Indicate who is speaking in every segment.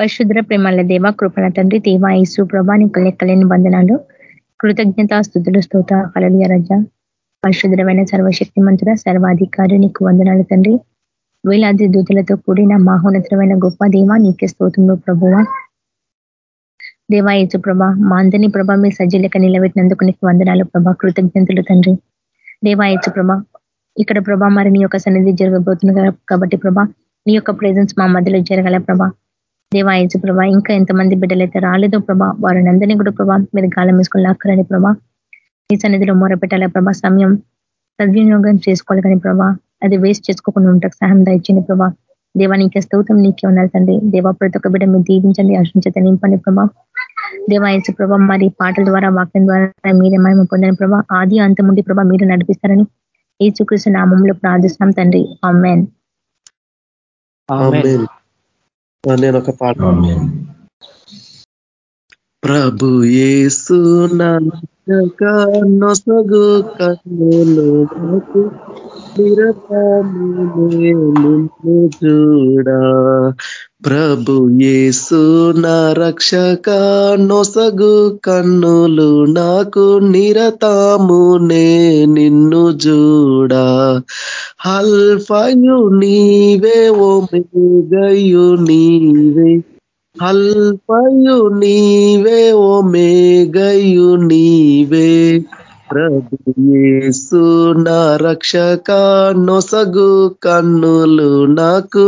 Speaker 1: పరిశుద్ర ప్రేమల దేవ కృపణ తండ్రి దేవా యేసు ప్రభా నీకు లెక్కలేని బంధనాలు కృతజ్ఞత స్థుతులు స్తోత కలలియ రజ. పరిశుద్రమైన సర్వశక్తి మంతుల సర్వాధికారి నీకు వందనాలు తండ్రి. వేలాది దూతులతో కూడిన మహోన్నతమైన గొప్ప దేవ నీకే స్తోత్రంలో ప్రభువ. దేవా యేసు ప్రభ మా అందరినీ ప్రభ మీ సజ్జలక నిలబెట్టినందుకు నీకు వందనాలు ప్రభా కృతజ్ఞతలు తండ్రి. దేవా యేసు ప్రభ ఇక్కడ ప్రభా మరి నీ యొక్క సన్నిధి జరగబోతుంది కాబట్టి ప్రభా నీ యొక్క ప్రెజెన్స్ మా మధ్యలో జరగల ప్రభా. దేవాయచు ప్రభా? ఇంకా ఎంతమంది బిడ్డలైతే రాలేదో ప్రభా వారిని అందరినీ కూడా ప్రభా మీరు గాలం వేసుకుని లాక్కరని ప్రభా. ఈ సన్నిధిలో మొరపెట్టాల ప్రభా? సమయం సద్వినియోగం చేసుకోవాలి కానీ ప్రభా అది వేస్ట్ చేసుకోకుండా ఉంటాకు సహాయం దయచండి ప్రభా. దేవా నీకే స్థౌతం నీకే ఉన్నారు తండ్రి. దేవా ప్రతి ఒక్క బిడ్డ మీరు దీవించండి అర్షించత నింపండి ప్రభా. దేవాయసు ప్రభా మరి పాటల ద్వారా వాక్యం ద్వారా మీరే మేము పొందని ప్రభా. ఆది అంతముండి ప్రభా మీరు నడిపిస్తారని ఈ నామంలో ప్రార్థిస్తాం తండ్రి. అమ్మేన్
Speaker 2: నేను ఒక పాట ప్రభు యేసు నొసగు కన్నులు నిన్ను చూడా ప్రభు యేసు నా రక్షక నొసగు కన్నులు నాకు నిరతాము నే నిన్ను చూడా హల్ఫయు నీవే ఓ మేఘయు నీవే. హల్ఫయు నీవే ఓ మేఘయు నీవే. ప్రభుయేసు నా రక్షక నొసగు కన్నులు నాకు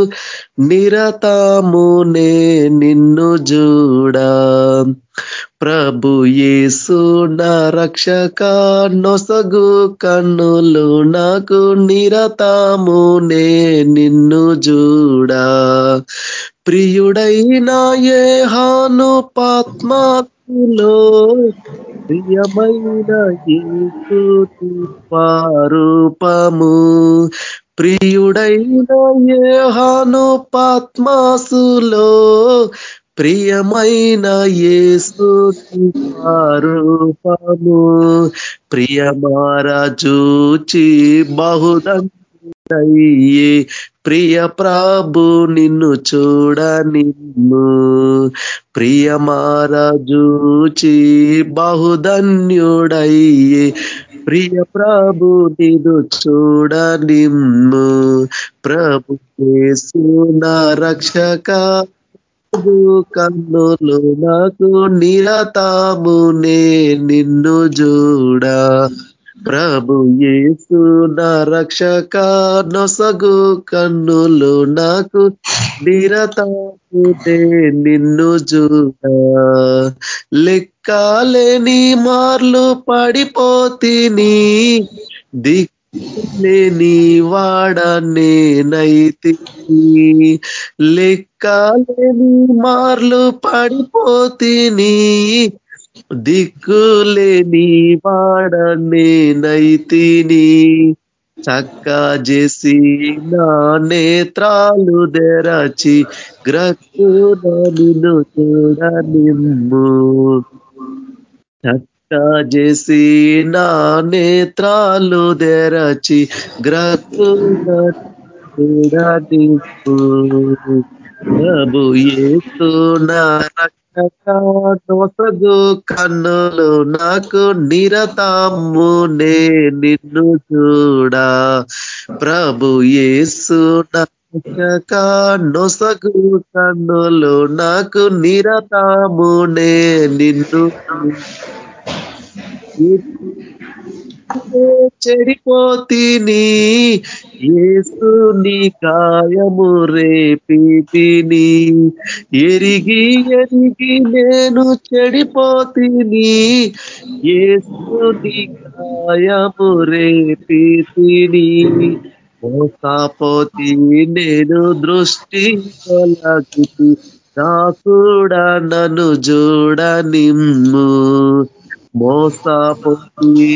Speaker 2: నిరతామునే నిన్ను చూడా ప్రభు యేసు నా రక్షక నొసగు కన్నులు నాకు నిరతామునే నిన్ను చూడా ప్రియుడైన ఏ హాను పాత్మాలో ప్రియమైన పారూపము. ప్రియుడైన ఏ హాను పాత్మాసులో ప్రియమైన యేసు రూపము ప్రియమారజూచి బహుదయ్యే ప్రియ ప్రాభు నిన్ను చూడ నిన్ను. ప్రియమారజూచి బహుధన్యుడయ్యే. ప్రియ ప్రభు నిన్ను చూడ నిన్ను. ప్రభు నా రక్షక. కన్నులు నాకు నిరతామునే నిన్ను చూడా. ప్రభు యేసు నా రక్షక నొసగు కన్నులు నాకు నిరతామునే నిన్ను చూడా లెక్కలేని మార్లు పడిపోతిని దిక్ లేని వాడనే నైతి లెక్కలేని మార్లు పడిపోతిని దిక్కులేని వాడ నేనైతిని చక్క చేసి నా నేత్రాలు తెరచి గ్రక్కున నిన్ను చూడ నిమ్ము చేసి నా నేత్రాలు తెరచి గ్రహు ఏసు నొసగు కన్నులు నాకు నిరతామునే నిన్ను చూడా. ప్రభు ఏసు నొసగు కన్నులు నాకు నిరతామునే నిన్ను చెడిపోతిని? ఏసుని కాయము రేపితిని. ఎరిగి ఎరిగి నేను చెడిపోతిని. ఏసుని కాయము రేపితిని. మోసపోతి నేను దృష్టి కొలకి దాసుడా నన్ను చూడనిమ్ము నిమ్ము మోసపోయి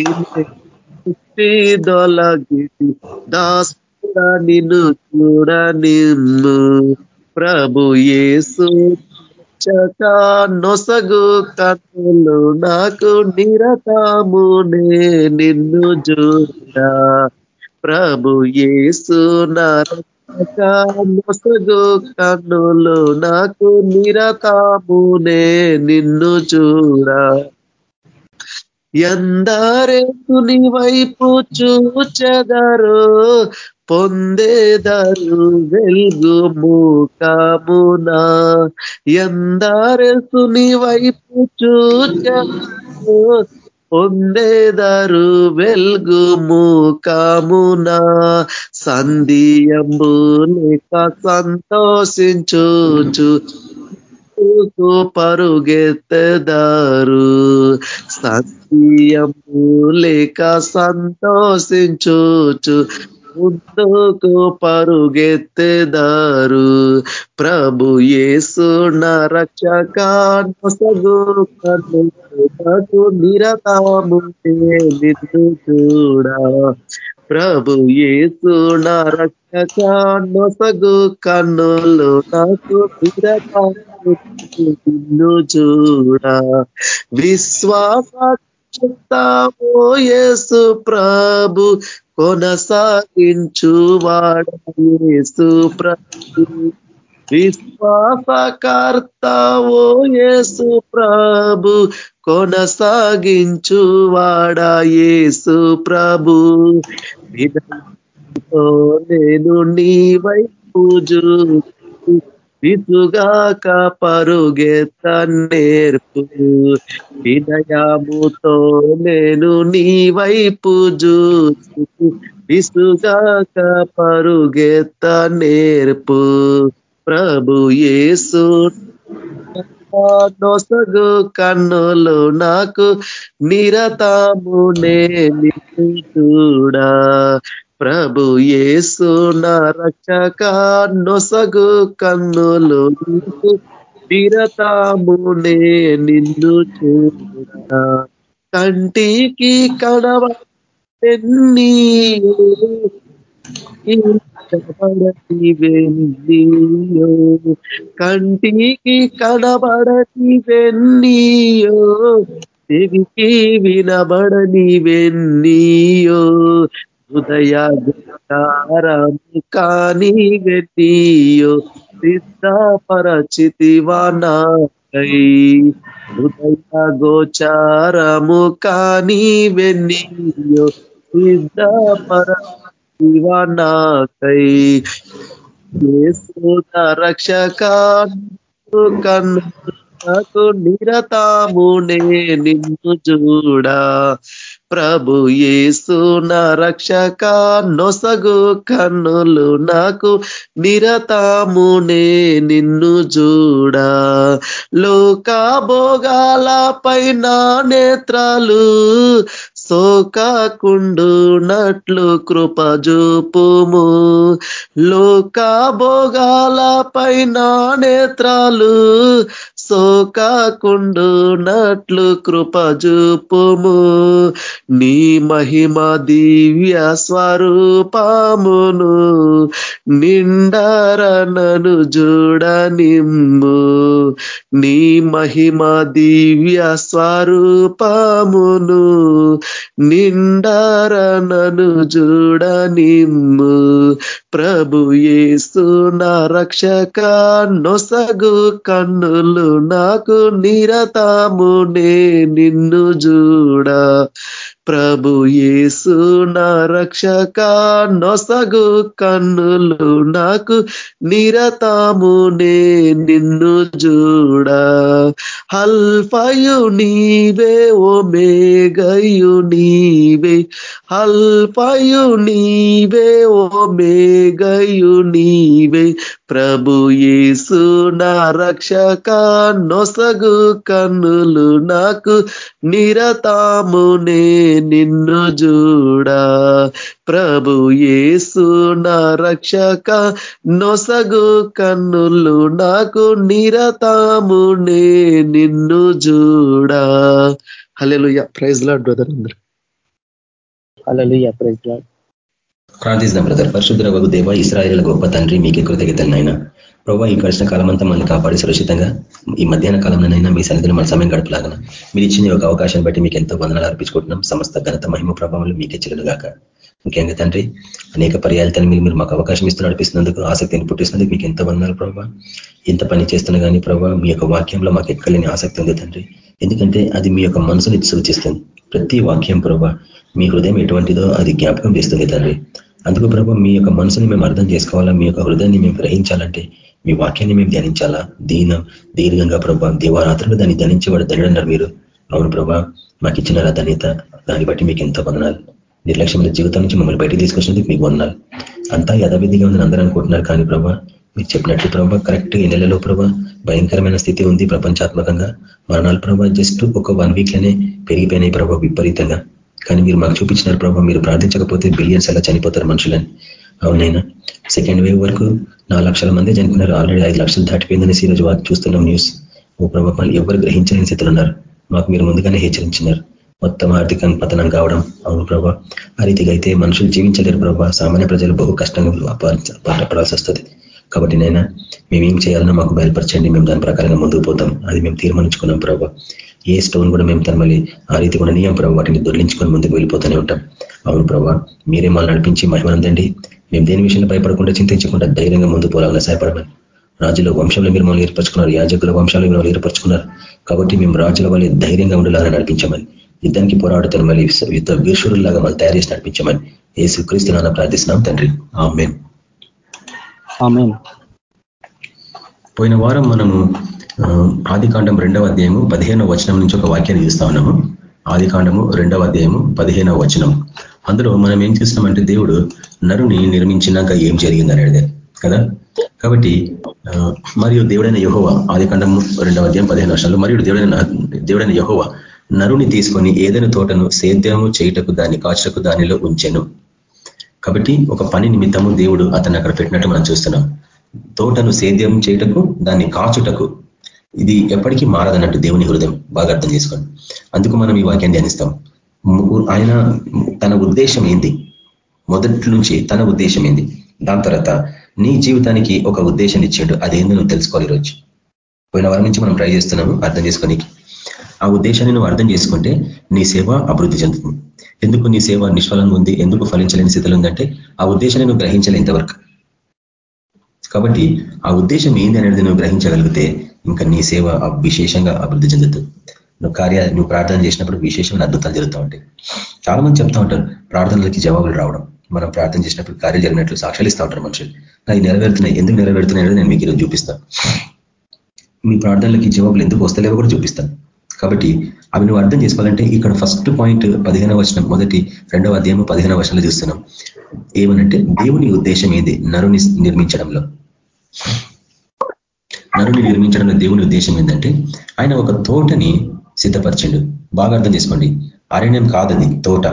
Speaker 2: నిన్ను చూడ నిన్ను ప్రభు యేసు చక నొసగు కన్నులు నాకు నిరతామునే నిన్ను చూడ. ప్రభు యేసు నరక మొసగు కన్నులు నాకు నిరతామునే నిన్ను చూడ. ఎందరేసుని వైపు చూచెదరు పొందేదరు వెలుగు మూకమున. ఎందరేసుని వైపు చూచెదరు పొందేదరు వెలుగు మూకమున. సంధియంబు లేక సంతోషించుచు పరుగెత్తదారు. సత్యము లేక సంతోషించోచు ముందుకు పరుగెత్తదారు. ప్రభు యేసు నరక్షకాను నొసగు కన్నులకు నిన్ను చూడా ప్రభు యేసు నరక్షకాను సగు కన్నులు నాకు నిరతాము. నిన్ను చూడా. విశ్వాస యేసు ప్రభు. కొనసాగించు వాడేసు ప్రభు. విశ్వాసకర్తవో యేసు ప్రభు. కొనసాగించు వాడా యేసు ప్రభు. నేను నీ వైపు విసుగాక పరుగెత్త నేర్పు వినయముతో నేను నీ వైపు చూసి విసుగాక పరుగెత్త నేర్పు ప్రభు యేసు నొసగు కన్నులు నాకు నిరతామునే చూడా. ప్రభు యేసు నా రక్షక నొసగు కన్నులు విరతామునే నిన్ను చూడ కంటికి కడవన్నీ కడబడటివెన్నీయో కంటికి కడబడని కడబడటివెన్నీయో చెవికి వినబడనివెన్నీయో హృదయాగారము కాని వెన్నీయో సిద్ధపరచితివా నాకై హృదయ గోచారము కాని వెన్నీయో సిద్ధపర నాకై రక్షక కన్ను నిరతామునే నిన్ను చూడా. ప్రభు యేసు నా రక్షక నొసగు కన్నులు నాకు నిరతామునే నిన్ను చూడా లోకా భోగాల పైన నేత్రాలు సోకాకుండునట్లు కృపజూపుము లోకా భోగాల పైన నేత్రాలు సోకాకుండునట్లు కృపజూపుము నీ మహిమ దివ్య స్వరూపమును నిండరనను చూడనిమ్ము నీ మహిమ దివ్య స్వరూపమును నిండరనను చూడనిమ్ము ప్రభు యేసు నా రక్షక నొసగు కన్నులు నాకు నిరతామునే నిన్ను చూడ ప్రభు యేసు నా రక్షక నొసగు కన్నులు నాకు నిరతామునే నిన్ను చూడ హల్ఫయు నీవే ఓ మేఘయు నీవే. హల్ఫయు నీవే ఓ మేఘయు నీవే. ప్రభు యేసు నా రక్షక నొసగు కన్నులు నాకు నిరతామునే నిన్ను చూడా ప్రభు యేసు నా రక్షక నొసగు కన్నులు నాకు నిరతామునే నిన్ను చూడా హలెలుయ ప్రైజ్ లాడ్ బ్రదర్ అందరు.
Speaker 3: హలలుయ ప్రైజ్ లాడ్ ప్రార్థిస్తాం బ్రదర్ పరిశుద్ధుల వగు దేవ ఇస్రాయల గొప్ప తండ్రి మీకే కృతజ్ఞతలనైనా ప్రభావ ఈ గడిచిన అంతా మనల్ని కాపాడి సురక్షితంగా ఈ మధ్యాహ్న కాలంలోనైనా మీ సన్నిధిని మన సమయం గడపలాగన మీరు ఇచ్చిన ఒక అవకాశం బట్టి మీకు ఎంతో వందనాలు అర్పించుకుంటున్నాం. సమస్త ఘనత మహిమ ప్రభావం మీకే చెల్లుగాక. ముఖ్యంగా తండ్రి అనేక పర్యాలతో మీరు మీరు మాకు అవకాశం ఇస్తూ నడిపిస్తున్నందుకు ఆసక్తిని పుట్టిస్తున్నందుకు మీకు ఎంతో వందనాలు ప్రభావ ఎంత పని చేస్తున్నా కానీ ప్రభావ మీ యొక్క వాక్యంలో మాకు ఎక్కలేని ఆసక్తి ఉంది తండ్రి. ఎందుకంటే అది మీ యొక్క మనసుని సూచిస్తుంది. ప్రతి వాక్యం ప్రభావ మీ హృదయం ఎటువంటిదో అది జ్ఞాపకం చేస్తుంది తండ్రి. అందుకు ప్రభావ మీ యొక్క మనసుని మేము అర్థం చేసుకోవాలా? మీ యొక్క హృదయాన్ని మేము గ్రహించాలంటే మీ వాక్యాన్ని మేము ధ్యానించాలా? దీన దీర్ఘంగా ప్రభా దేవారాత్రులు దాన్ని ధ్యానించేవాడు ధనుడన్నారు మీరు. అవును ప్రభా మాకు ఇచ్చిన ధన్యత. దాన్ని బట్టి మీకు ఎంతో వందనాలు. నిర్లక్ష్యమైన జీవితం నుంచి మమ్మల్ని బయటకు తీసుకొచ్చినందుకు మీకు వందనాలు. అంతా యథావిధిగా ఉందని అందరూ అనుకుంటున్నారు కానీ ప్రభా మీరు చెప్పినట్టు ప్రభా కరెక్ట్ ఈ నెలలో ప్రభా భయంకరమైన స్థితి ఉంది ప్రపంచాత్మకంగా. మరణాలు ప్రభావ జస్ట్ ఒక వన్ వీక్లోనే పెరిగిపోయినాయి ప్రభావ విపరీతంగా. కానీ మీరు మాకు చూపించినారు ప్రభావ మీరు ప్రార్థించకపోతే బిలియన్స్ ఎలా చనిపోతారు మనుషులని. అవునైనా? సెకండ్ వేవ్ వరకు నాలుగు లక్షల మంది చనిపోయినారు. ఆల్రెడీ ఐదు లక్షలు దాటిపోయిందనేసి ఈరోజు వారు చూస్తున్నాం న్యూస్ ఓ ప్రభావం ఎవరు గ్రహించలేని స్థితిలో ఉన్నారు. మాకు మీరు ముందుగానే హెచ్చరించినారు. మొత్తం ఆర్థిక పతనం కావడం. అవును ప్రభా ఆ రీతిగా అయితే మనుషులు జీవించలేరు ప్రభా. సామాన్య ప్రజలు బహు కష్టంగా పడాల్సి వస్తుంది. కాబట్టి నైనా మేమేం చేయాలన్నా మాకు బయలుపరచండి. మేము దాని ప్రకారంగా ముందుకు పోతాం. అది మేము తీర్మానించుకున్నాం ప్రభావ ఏ స్టోన్ కూడా మేము మళ్ళీ ఆ రీతి కూడా నియం ప్రభావ వాటిని దొరికించుకొని ముందుకు వెళ్ళిపోతూనే ఉంటాం. అవును ప్రభావ మీరే మళ్ళీ నడిపించి మహిమనందండి మేము దేని విషయంలో భయపడకుండా చింతించకుండా ధైర్యంగా ముందు పోలాలని సహాయపడమని. రాజుల వంశంలో మీరు మమ్మల్ని ఏర్పరచుకున్నారు యాజకుల వంశాలు మీరు ఏర్పరచుకున్నారు. కాబట్టి మేము రాజుల వల్ల ధైర్యంగా ఉండేలాగా నడిపించమని యుద్ధానికి పోరాడుతున్న మళ్ళీ యుద్ధ వీరుషురులాగా మళ్ళీ తయారు చేసి నడిపించమని ఏసు క్రీస్తు నాన్న ప్రార్థిస్తున్నాం తండ్రి. ఆమెన్. పోయిన వారం మనము ఆది కాండం రెండవ అధ్యాయము పదిహేనవ వచనం నుంచి ఒక వాక్యాన్ని చూస్తా ఉన్నాము. ఆది కాండము రెండవ అధ్యాయము పదిహేనవ వచనం అందులో మనం ఏం చూస్తామంటే దేవుడు నరుని నిర్మించినాక ఏం జరిగింది అనేది కదా? కాబట్టి మరియు దేవుడైన యహోవ ఆది కాండము రెండవ అధ్యాయం పదిహేను వర్షాలు మరియు దేవుడైన దేవుడైన యహోవ నరుని తీసుకొని ఏదైనా తోటను సేద్యము చేయుటకు దాన్ని కాచుటకు దానిలో ఉంచెను. కాబట్టి ఒక పని నిమిత్తము దేవుడు అతన్ని అక్కడ పెట్టినట్టు మనం చూస్తున్నాం. తోటను సేద్యం చేయటకు దాన్ని కాచుటకు ఇది ఎప్పటికీ మారదన్నట్టు దేవుని హృదయం బాగా అర్థం చేసుకోండి. అందుకు మనం ఈ వాక్యాన్ని ధ్యానిస్తాం. ఆయన తన ఉద్దేశం ఏంది? మొదటి నుంచి తన ఉద్దేశం ఏంది? దాని తర్వాత నీ జీవితానికి ఒక ఉద్దేశం ఇచ్చాడు. అదేందో నువ్వు తెలుసుకోవాలి ఈరోజు. పోయిన వారం నుంచి మనం ట్రై చేస్తున్నాము అర్థం చేసుకోనికి. ఆ ఉద్దేశాన్ని నువ్వు అర్థం చేసుకుంటే నీ సేవ అభివృద్ధి చెందుతుంది. ఎందుకు నీ సేవ నిష్ఫలంగా ఉంది? ఎందుకు ఫలించలేని స్థితిలో ఉందంటే ఆ ఉద్దేశాన్ని నువ్వు గ్రహించలే ఇంతవరకు. కాబట్టి ఆ ఉద్దేశం ఏంది అనేది నువ్వు గ్రహించగలిగితే ఇంకా నీ సేవ విశేషంగా అభివృద్ధి చెందుతుంది. నువ్వు కార్య నువ్వు ప్రార్థన చేసినప్పుడు విశేషమైన అద్భుతాలు జరుగుతూ ఉంటాయి. చాలా మంది చెప్తా ఉంటారు ప్రార్థనలకి జవాబులు రావడం. మనం ప్రార్థన చేసినప్పుడు కార్యం జరిగినట్లు సాక్ష్యాలు ఇస్తూ ఉంటారు మనుషులు. అవి నెరవేరుతున్నాయి. ఎందుకు నెరవేరుతున్నాయి అనేది నేను మీకు ఈరోజు చూపిస్తాను మీ ప్రార్థనలకి జవాబులు ఎందుకు వస్తలేవో కూడా చూపిస్తాను. కాబట్టి అవి నువ్వు అర్థం చేసుకోవాలంటే ఇక్కడ ఫస్ట్ పాయింట్ పదిహేనవ వచనం మొదటి రెండవ అధ్యాయం పదిహేనవ వచనంలో చూస్తున్నాం. ఏమనంటే దేవుని ఉద్దేశం ఏది? నరుని నిర్మించడంలో. నరుని నిర్మించడంలో దేవుని ఉద్దేశం ఏంటంటే ఆయన ఒక తోటని సిద్ధపరిచిండు. బాగా అర్థం చేసుకోండి. అరణ్యం కాదది తోట.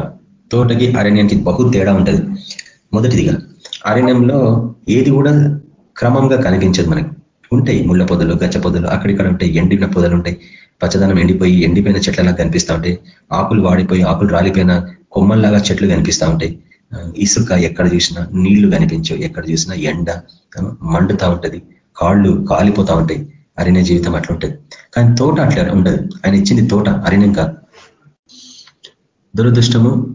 Speaker 3: తోటకి అరణ్యానికి బహు తేడా ఉంటుంది. మొదటిదిగా అరణ్యంలో ఏది కూడా క్రమంగా కనిపించదు మనకి. ఉంటాయి ముళ్ళ పొదలు గచ్చ పొదలు అక్కడిక్కడ ఉంటాయి ఎండిన పొదలు ఉంటాయి. పచ్చదనం ఎండిపోయి ఎండిపోయిన చెట్లలా కనిపిస్తూ ఉంటాయి ఆకులు వాడిపోయి ఆకులు రాలిపోయిన కొమ్మల్లాగా చెట్లు కనిపిస్తూ ఉంటాయి ఇసుక ఎక్కడ చూసినా నీళ్ళు కనిపించవు ఎక్కడ చూసినా ఎండ మండుతా ఉంటది కాళ్ళు కాలిపోతా ఉంటాయి అరణ్య జీవితం అట్లుంటుంది. కానీ తోట అట్లా ఉండదు. ఆయన ఇచ్చింది తోట అరణ్యం కాదు. దురదృష్టము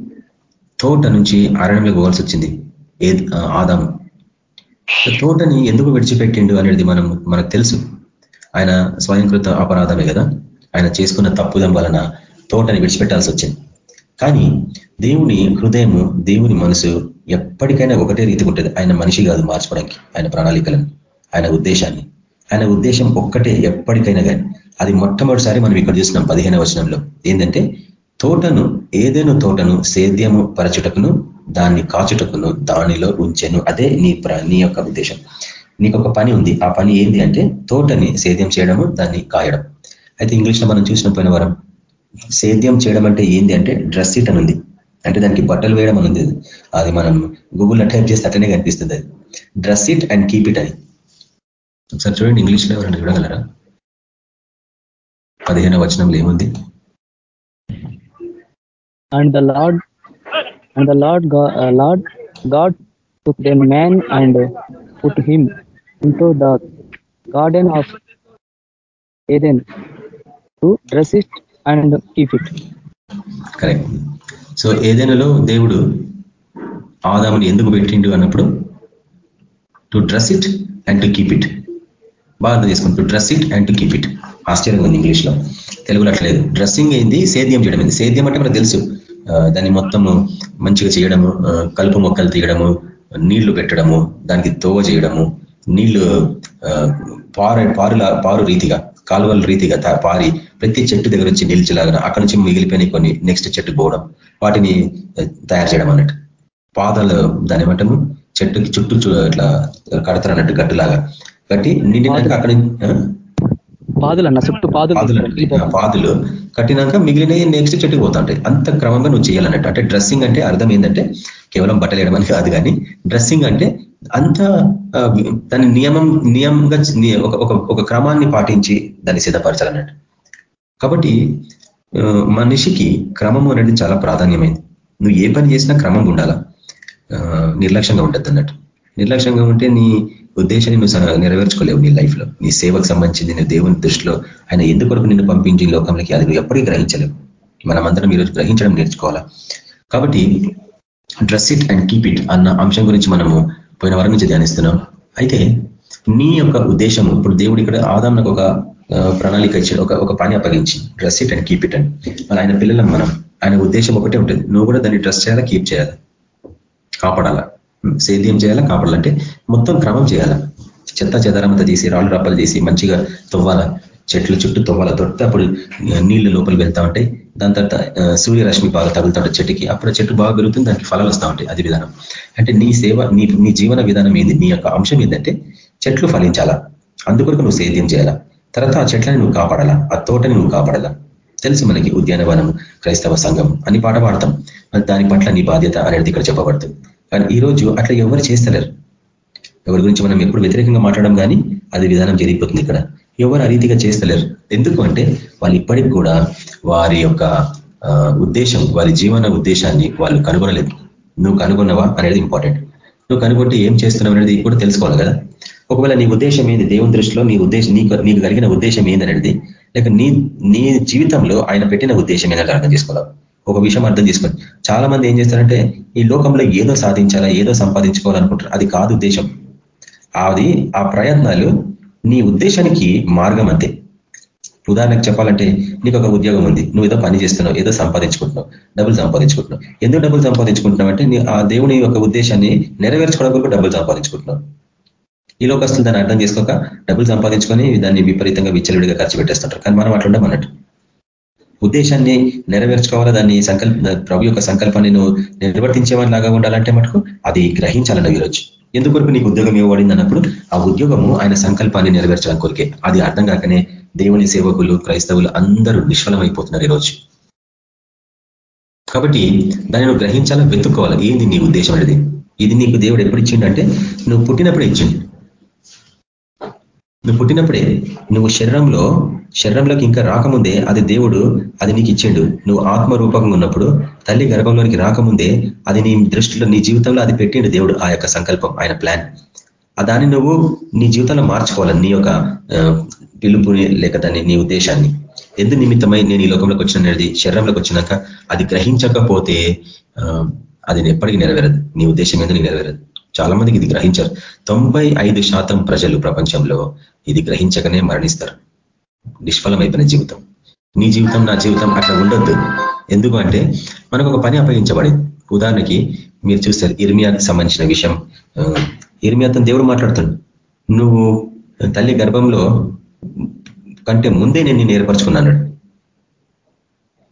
Speaker 3: తోట నుంచి అరణ్యంలో పోవాల్సి వచ్చింది ఏ ఆదాము. తోటని ఎందుకు విడిచిపెట్టిండు అనేది మనం మనకు తెలుసు. ఆయన స్వయంకృత అపరాధమే కదా. ఆయన చేసుకున్న తప్పుదం వలన తోటని విడిచిపెట్టాల్సి వచ్చింది. కానీ దేవుని హృదయము దేవుని మనసు ఎప్పటికైనా ఒకటే రీతి ఉంటుంది. ఆయన మనిషి కాదు మార్చుకోవడానికి ఆయన ప్రణాళికలను ఆయన ఉద్దేశాన్ని. ఆయన ఉద్దేశం ఒక్కటే ఎప్పటికైనా కానీ అది మొట్టమొదటిసారి మనం ఇక్కడ చూసినాం పదిహేన వచనంలో. ఏంటంటే తోటను ఏదైనా తోటను సేద్యము పరచుటకును దాన్ని కాచుటకును దానిలో ఉంచెను. అదే నీ నీ యొక్క ఉద్దేశం. నీకు ఒక పని ఉంది. ఆ పని ఏంది అంటే తోటని సేద్యం చేయడము దాన్ని కాయడం. అయితే ఇంగ్లీష్లో మనం చూసిన పోయిన వారం సేద్యం చేయడం అంటే ఏంది అంటే డ్రెస్ ఇట్ అని ఉంది. అంటే దానికి బట్టలు వేయడం అనుంది అది మనం గూగుల్లో టైప్ చేస్తే అట్లనే కనిపిస్తుంది అది. Dress it and keep it అని. ఒకసారి చూడండి ఇంగ్లీష్లో ఎవరైనా చూడగలరా? పదిహేను వచనంలో ఏముంది?
Speaker 4: And the Lord and the Lord Lord God took a man and put him into the garden of Eden. To dress it and keep
Speaker 3: correct so ఏదైనాలో దేవుడు ఆదాముని ఎందుకు పెట్టిండు అన్నప్పుడు to dress it and to keep it బాగా అర్థం to dress it and to keep it ఆశ్చర్యంగా ఉంది ఇంగ్లీష్లో. తెలుగులో అట్లేదు డ్రెస్సింగ్ ఏంది? సేద్యం చేయడం ఏంది? సేద్యం అంటే మనకు తెలుసు. దాన్ని మొత్తము మంచిగా చేయడము కలుపు మొక్కలు తీయడము నీళ్ళు పెట్టడము దానికి తోవ చేయడము నీళ్ళు పారు పారుల పారు రీతిగా కాలువల రీతిగా పారి ప్రతి చెట్టు దగ్గర వచ్చి నిలిచేలాగా అక్కడి నుంచి మిగిలిపోయిన కొన్ని నెక్స్ట్ చెట్టు పోవడం వాటిని తయారు చేయడం అన్నట్టు. పాదాలు దాని ఏమంటాము? చెట్టుకి చుట్టూ ఇట్లా కడతారు అన్నట్టు గట్టులాగా. కట్టి నిండినాక అక్కడి
Speaker 4: పాదులు అన్న చుట్టూ పాదులు
Speaker 3: పాదులు కట్టినాక మిగిలిన నెక్స్ట్ చెట్టుకు పోతా ఉంటాయి. అంత క్రమంగా నువ్వు చేయాలన్నట్టు. అంటే డ్రెస్సింగ్ అంటే అర్థం ఏంటంటే కేవలం బట్టలు వేయడం కాదు కానీ డ్రెస్సింగ్ అంటే అంత దాని నియమం నియమంగా ఒక ఒక క్రమాన్ని పాటించి దాన్ని సిద్ధపరచాలన్నట్టు. కాబట్టి మనిషికి క్రమము అనేది చాలా ప్రాధాన్యమైంది. నువ్వు ఏ పని చేసినా క్రమం ఉండాలా? నిర్లక్ష్యంగా ఉంటుంది అన్నట్టు. నిర్లక్ష్యంగా ఉంటే నీ ఉద్దేశాన్ని నువ్వు నెరవేర్చుకోలేవు నీ లైఫ్లో. నీ సేవకు సంబంధించింది నీ దేవుని దృష్టిలో. ఆయన ఎందుకొరకు నిన్ను పంపించి లోకంలోకి అది నువ్వు ఎప్పటికీ గ్రహించలేవు. మనమందరం ఈరోజు గ్రహించడం నేర్చుకోవాలా? కాబట్టి dress it and keep it అన్న అంశం గురించి మనము పోయిన వారం నుంచి ధ్యానిస్తున్నాం. అయితే నీ యొక్క ఉద్దేశము ఇప్పుడు దేవుడు ఇక్కడ ఆదాంకు ఒక ప్రణాళిక ఇచ్చాడు. ఒక ఒక పని అప్పగించి. Dress it and keep it and మరి ఆయన పిల్లలం మనం. ఆయన ఉద్దేశం ఒకటే ఉంటుంది. నువ్వు కూడా దాన్ని డ్రెస్ చేయాలా కీప్ చేయాలా? కాపాడాలా? సేద్యం చేయాలా కాపాడాలంటే మొత్తం క్రమం చేయాలా? చెత్త చెదారమంతా తీసి రాళ్ళు రప్పలు తీసి మంచిగా తవ్వాలా? చెట్లు చుట్టూ తవ్వాల? తొడితే అప్పుడు నీళ్ళు లోపలికి వెళ్తా ఉంటాయి. దాని తర్వాత సూర్యరశ్మి బాగా తగులుతా చెట్టుకి. అప్పుడు చెట్టు బాగా పెరుగుతుంది దానికి ఫలాలు వస్తూ ఉంటాయి. అది విధానం. అంటే నీ సేవ నీ నీ జీవన విధానం ఏంది? నీ యొక్క అంశం ఏంటంటే చెట్లు ఫలించాలా? అందుకొరకు నువ్వు సేద్యం చేయాలా? తర్వాత ఆ చెట్లని నువ్వు కాపాడాలా? ఆ తోటని నువ్వు కాపాడాలా? తెలుసు మనకి ఉద్యానవనం క్రైస్తవ సంఘం అని పాట పాడతాం. దాని పట్ల నీ బాధ్యత అనేది ఇక్కడ చెప్పబడుతుంది. కానీ ఈ రోజు అట్లా ఎవరు చేస్తలేరు? ఎవరి గురించి మనం ఎప్పుడు వ్యతిరేకంగా మాట్లాడడం కానీ అది విధానం జరిగిపోతుంది ఇక్కడ. ఎవరు ఆ రీతిగా చేస్తలేరు? ఎందుకు అంటే వాళ్ళు ఇప్పటికి కూడా వారి యొక్క ఉద్దేశం వారి జీవన ఉద్దేశాన్ని వాళ్ళు కనుగొనలేదు. నువ్వు కనుగొన్నవా అనేది ఇంపార్టెంట్ నువ్వు కనుగొంటే ఏం చేస్తున్నావు అనేది కూడా తెలుసుకోవాలి కదా? ఒకవేళ నీ ఉద్దేశం ఏంది? దేవుని దృష్టిలో నీ ఉద్దేశం నీకు నీకు కలిగిన ఉద్దేశం ఏందనేది లేక నీ నీ జీవితంలో ఆయన పెట్టిన ఉద్దేశం ఏంటంటే అర్థం చేసుకోవాలి. ఒక విషయం అర్థం చేసుకోండి చాలా మంది ఏం చేస్తారంటే ఈ లోకంలో ఏదో సాధించాలా ఏదో సంపాదించుకోవాలనుకుంటారు అది కాదు ఉద్దేశం. అది ఆ ప్రయత్నాలు నీ ఉద్దేశానికి మార్గం అంతే. ఉదాహరణకు చెప్పాలంటే నీకు ఒక ఉద్యోగం ఉంది. నువ్వు ఏదో పని చేస్తున్నావు ఏదో సంపాదించుకుంటున్నావు డబ్బులు సంపాదించుకుంటున్నావు. ఎందుకు డబ్బులు సంపాదించుకుంటున్నావు అంటే ఆ దేవుని యొక్క ఉద్దేశాన్ని నెరవేర్చుకోవడం కొరకు డబ్బులు సంపాదించుకుంటున్నావు. ఈ లోకస్తులు దాన్ని అర్థం చేసుకోక డబ్బులు సంపాదించుకొని దాన్ని విపరీతంగా విచ్చలుడిగా ఖర్చు పెట్టేస్తుంటారు. కానీ మనం అట్లుండం అన్నట్టు. ఉద్దేశాన్ని నెరవేర్చుకోవాలా? దాన్ని సంకల్ప ప్రభు యొక్క సంకల్పాన్ని నువ్వు నిర్వర్తించేవాడి లాగా ఉండాలంటే మటుకు అది గ్రహించాలన్న ఈరోజు. ఎందుకొరకు నీకు ఉద్యోగం ఇవ్వబడింది అన్నప్పుడు ఆ ఉద్యోగము ఆయన సంకల్పాన్ని నెరవేర్చడం కొరికే. అది అర్థం కాకనే దేవుని సేవకులు క్రైస్తవులు అందరూ నిష్ఫలమైపోతున్నారు ఈరోజు. కాబట్టి దాన్ని నువ్వు గ్రహించాలా? వెతుక్కోవాలి? ఏంది నీ ఉద్దేశం అనేది? ఇది నీకు దేవుడు ఎప్పుడు ఇచ్చిండంటే నువ్వు పుట్టినప్పుడే ఇచ్చిండు. నువ్వు పుట్టినప్పుడే నువ్వు శరీరంలో శరీరంలోకి ఇంకా రాకముందే అది దేవుడు అది నీకు ఇచ్చిండు. నువ్వు ఆత్మరూపకంగా ఉన్నప్పుడు తల్లి గర్భంలోనికి రాకముందే అది నీ దృష్టిలో నీ జీవితంలో అది పెట్టిండు దేవుడు ఆ యొక్క సంకల్పం ఆయన ప్లాన్. దాన్ని నువ్వు నీ జీవితంలో మార్చుకోవాలి? నీ యొక్క పిలుపుని లేక దాన్ని నీ ఉద్దేశాన్ని. ఎందు నిమిత్తమై నేను ఈ లోకంలోకి వచ్చినది శరీరంలోకి వచ్చినాక అది గ్రహించకపోతే అది ఎప్పటికీ నెరవేరదు. నీ ఉద్దేశం ఎందుకు నెరవేరదు? చాలా మందికి ఇది గ్రహించారు. తొంభై శాతం ప్రజలు ప్రపంచంలో ఇది గ్రహించకనే మరణిస్తారు. నిష్ఫలమైపోయిన జీవితం. నీ జీవితం నా జీవితం అట్లా ఉండొద్దు. ఎందుకంటే మనకు ఒక పని అప్పగించబడింది. ఉదాహరణకి మీరు చూస్తారు ఇర్మియాకి సంబంధించిన విషయం. ఇర్మియాతో దేవుడు మాట్లాడుతాడు. నువ్వు తల్లి గర్భంలో కంటే ముందే నేను నేను ఏర్పరచుకున్నాను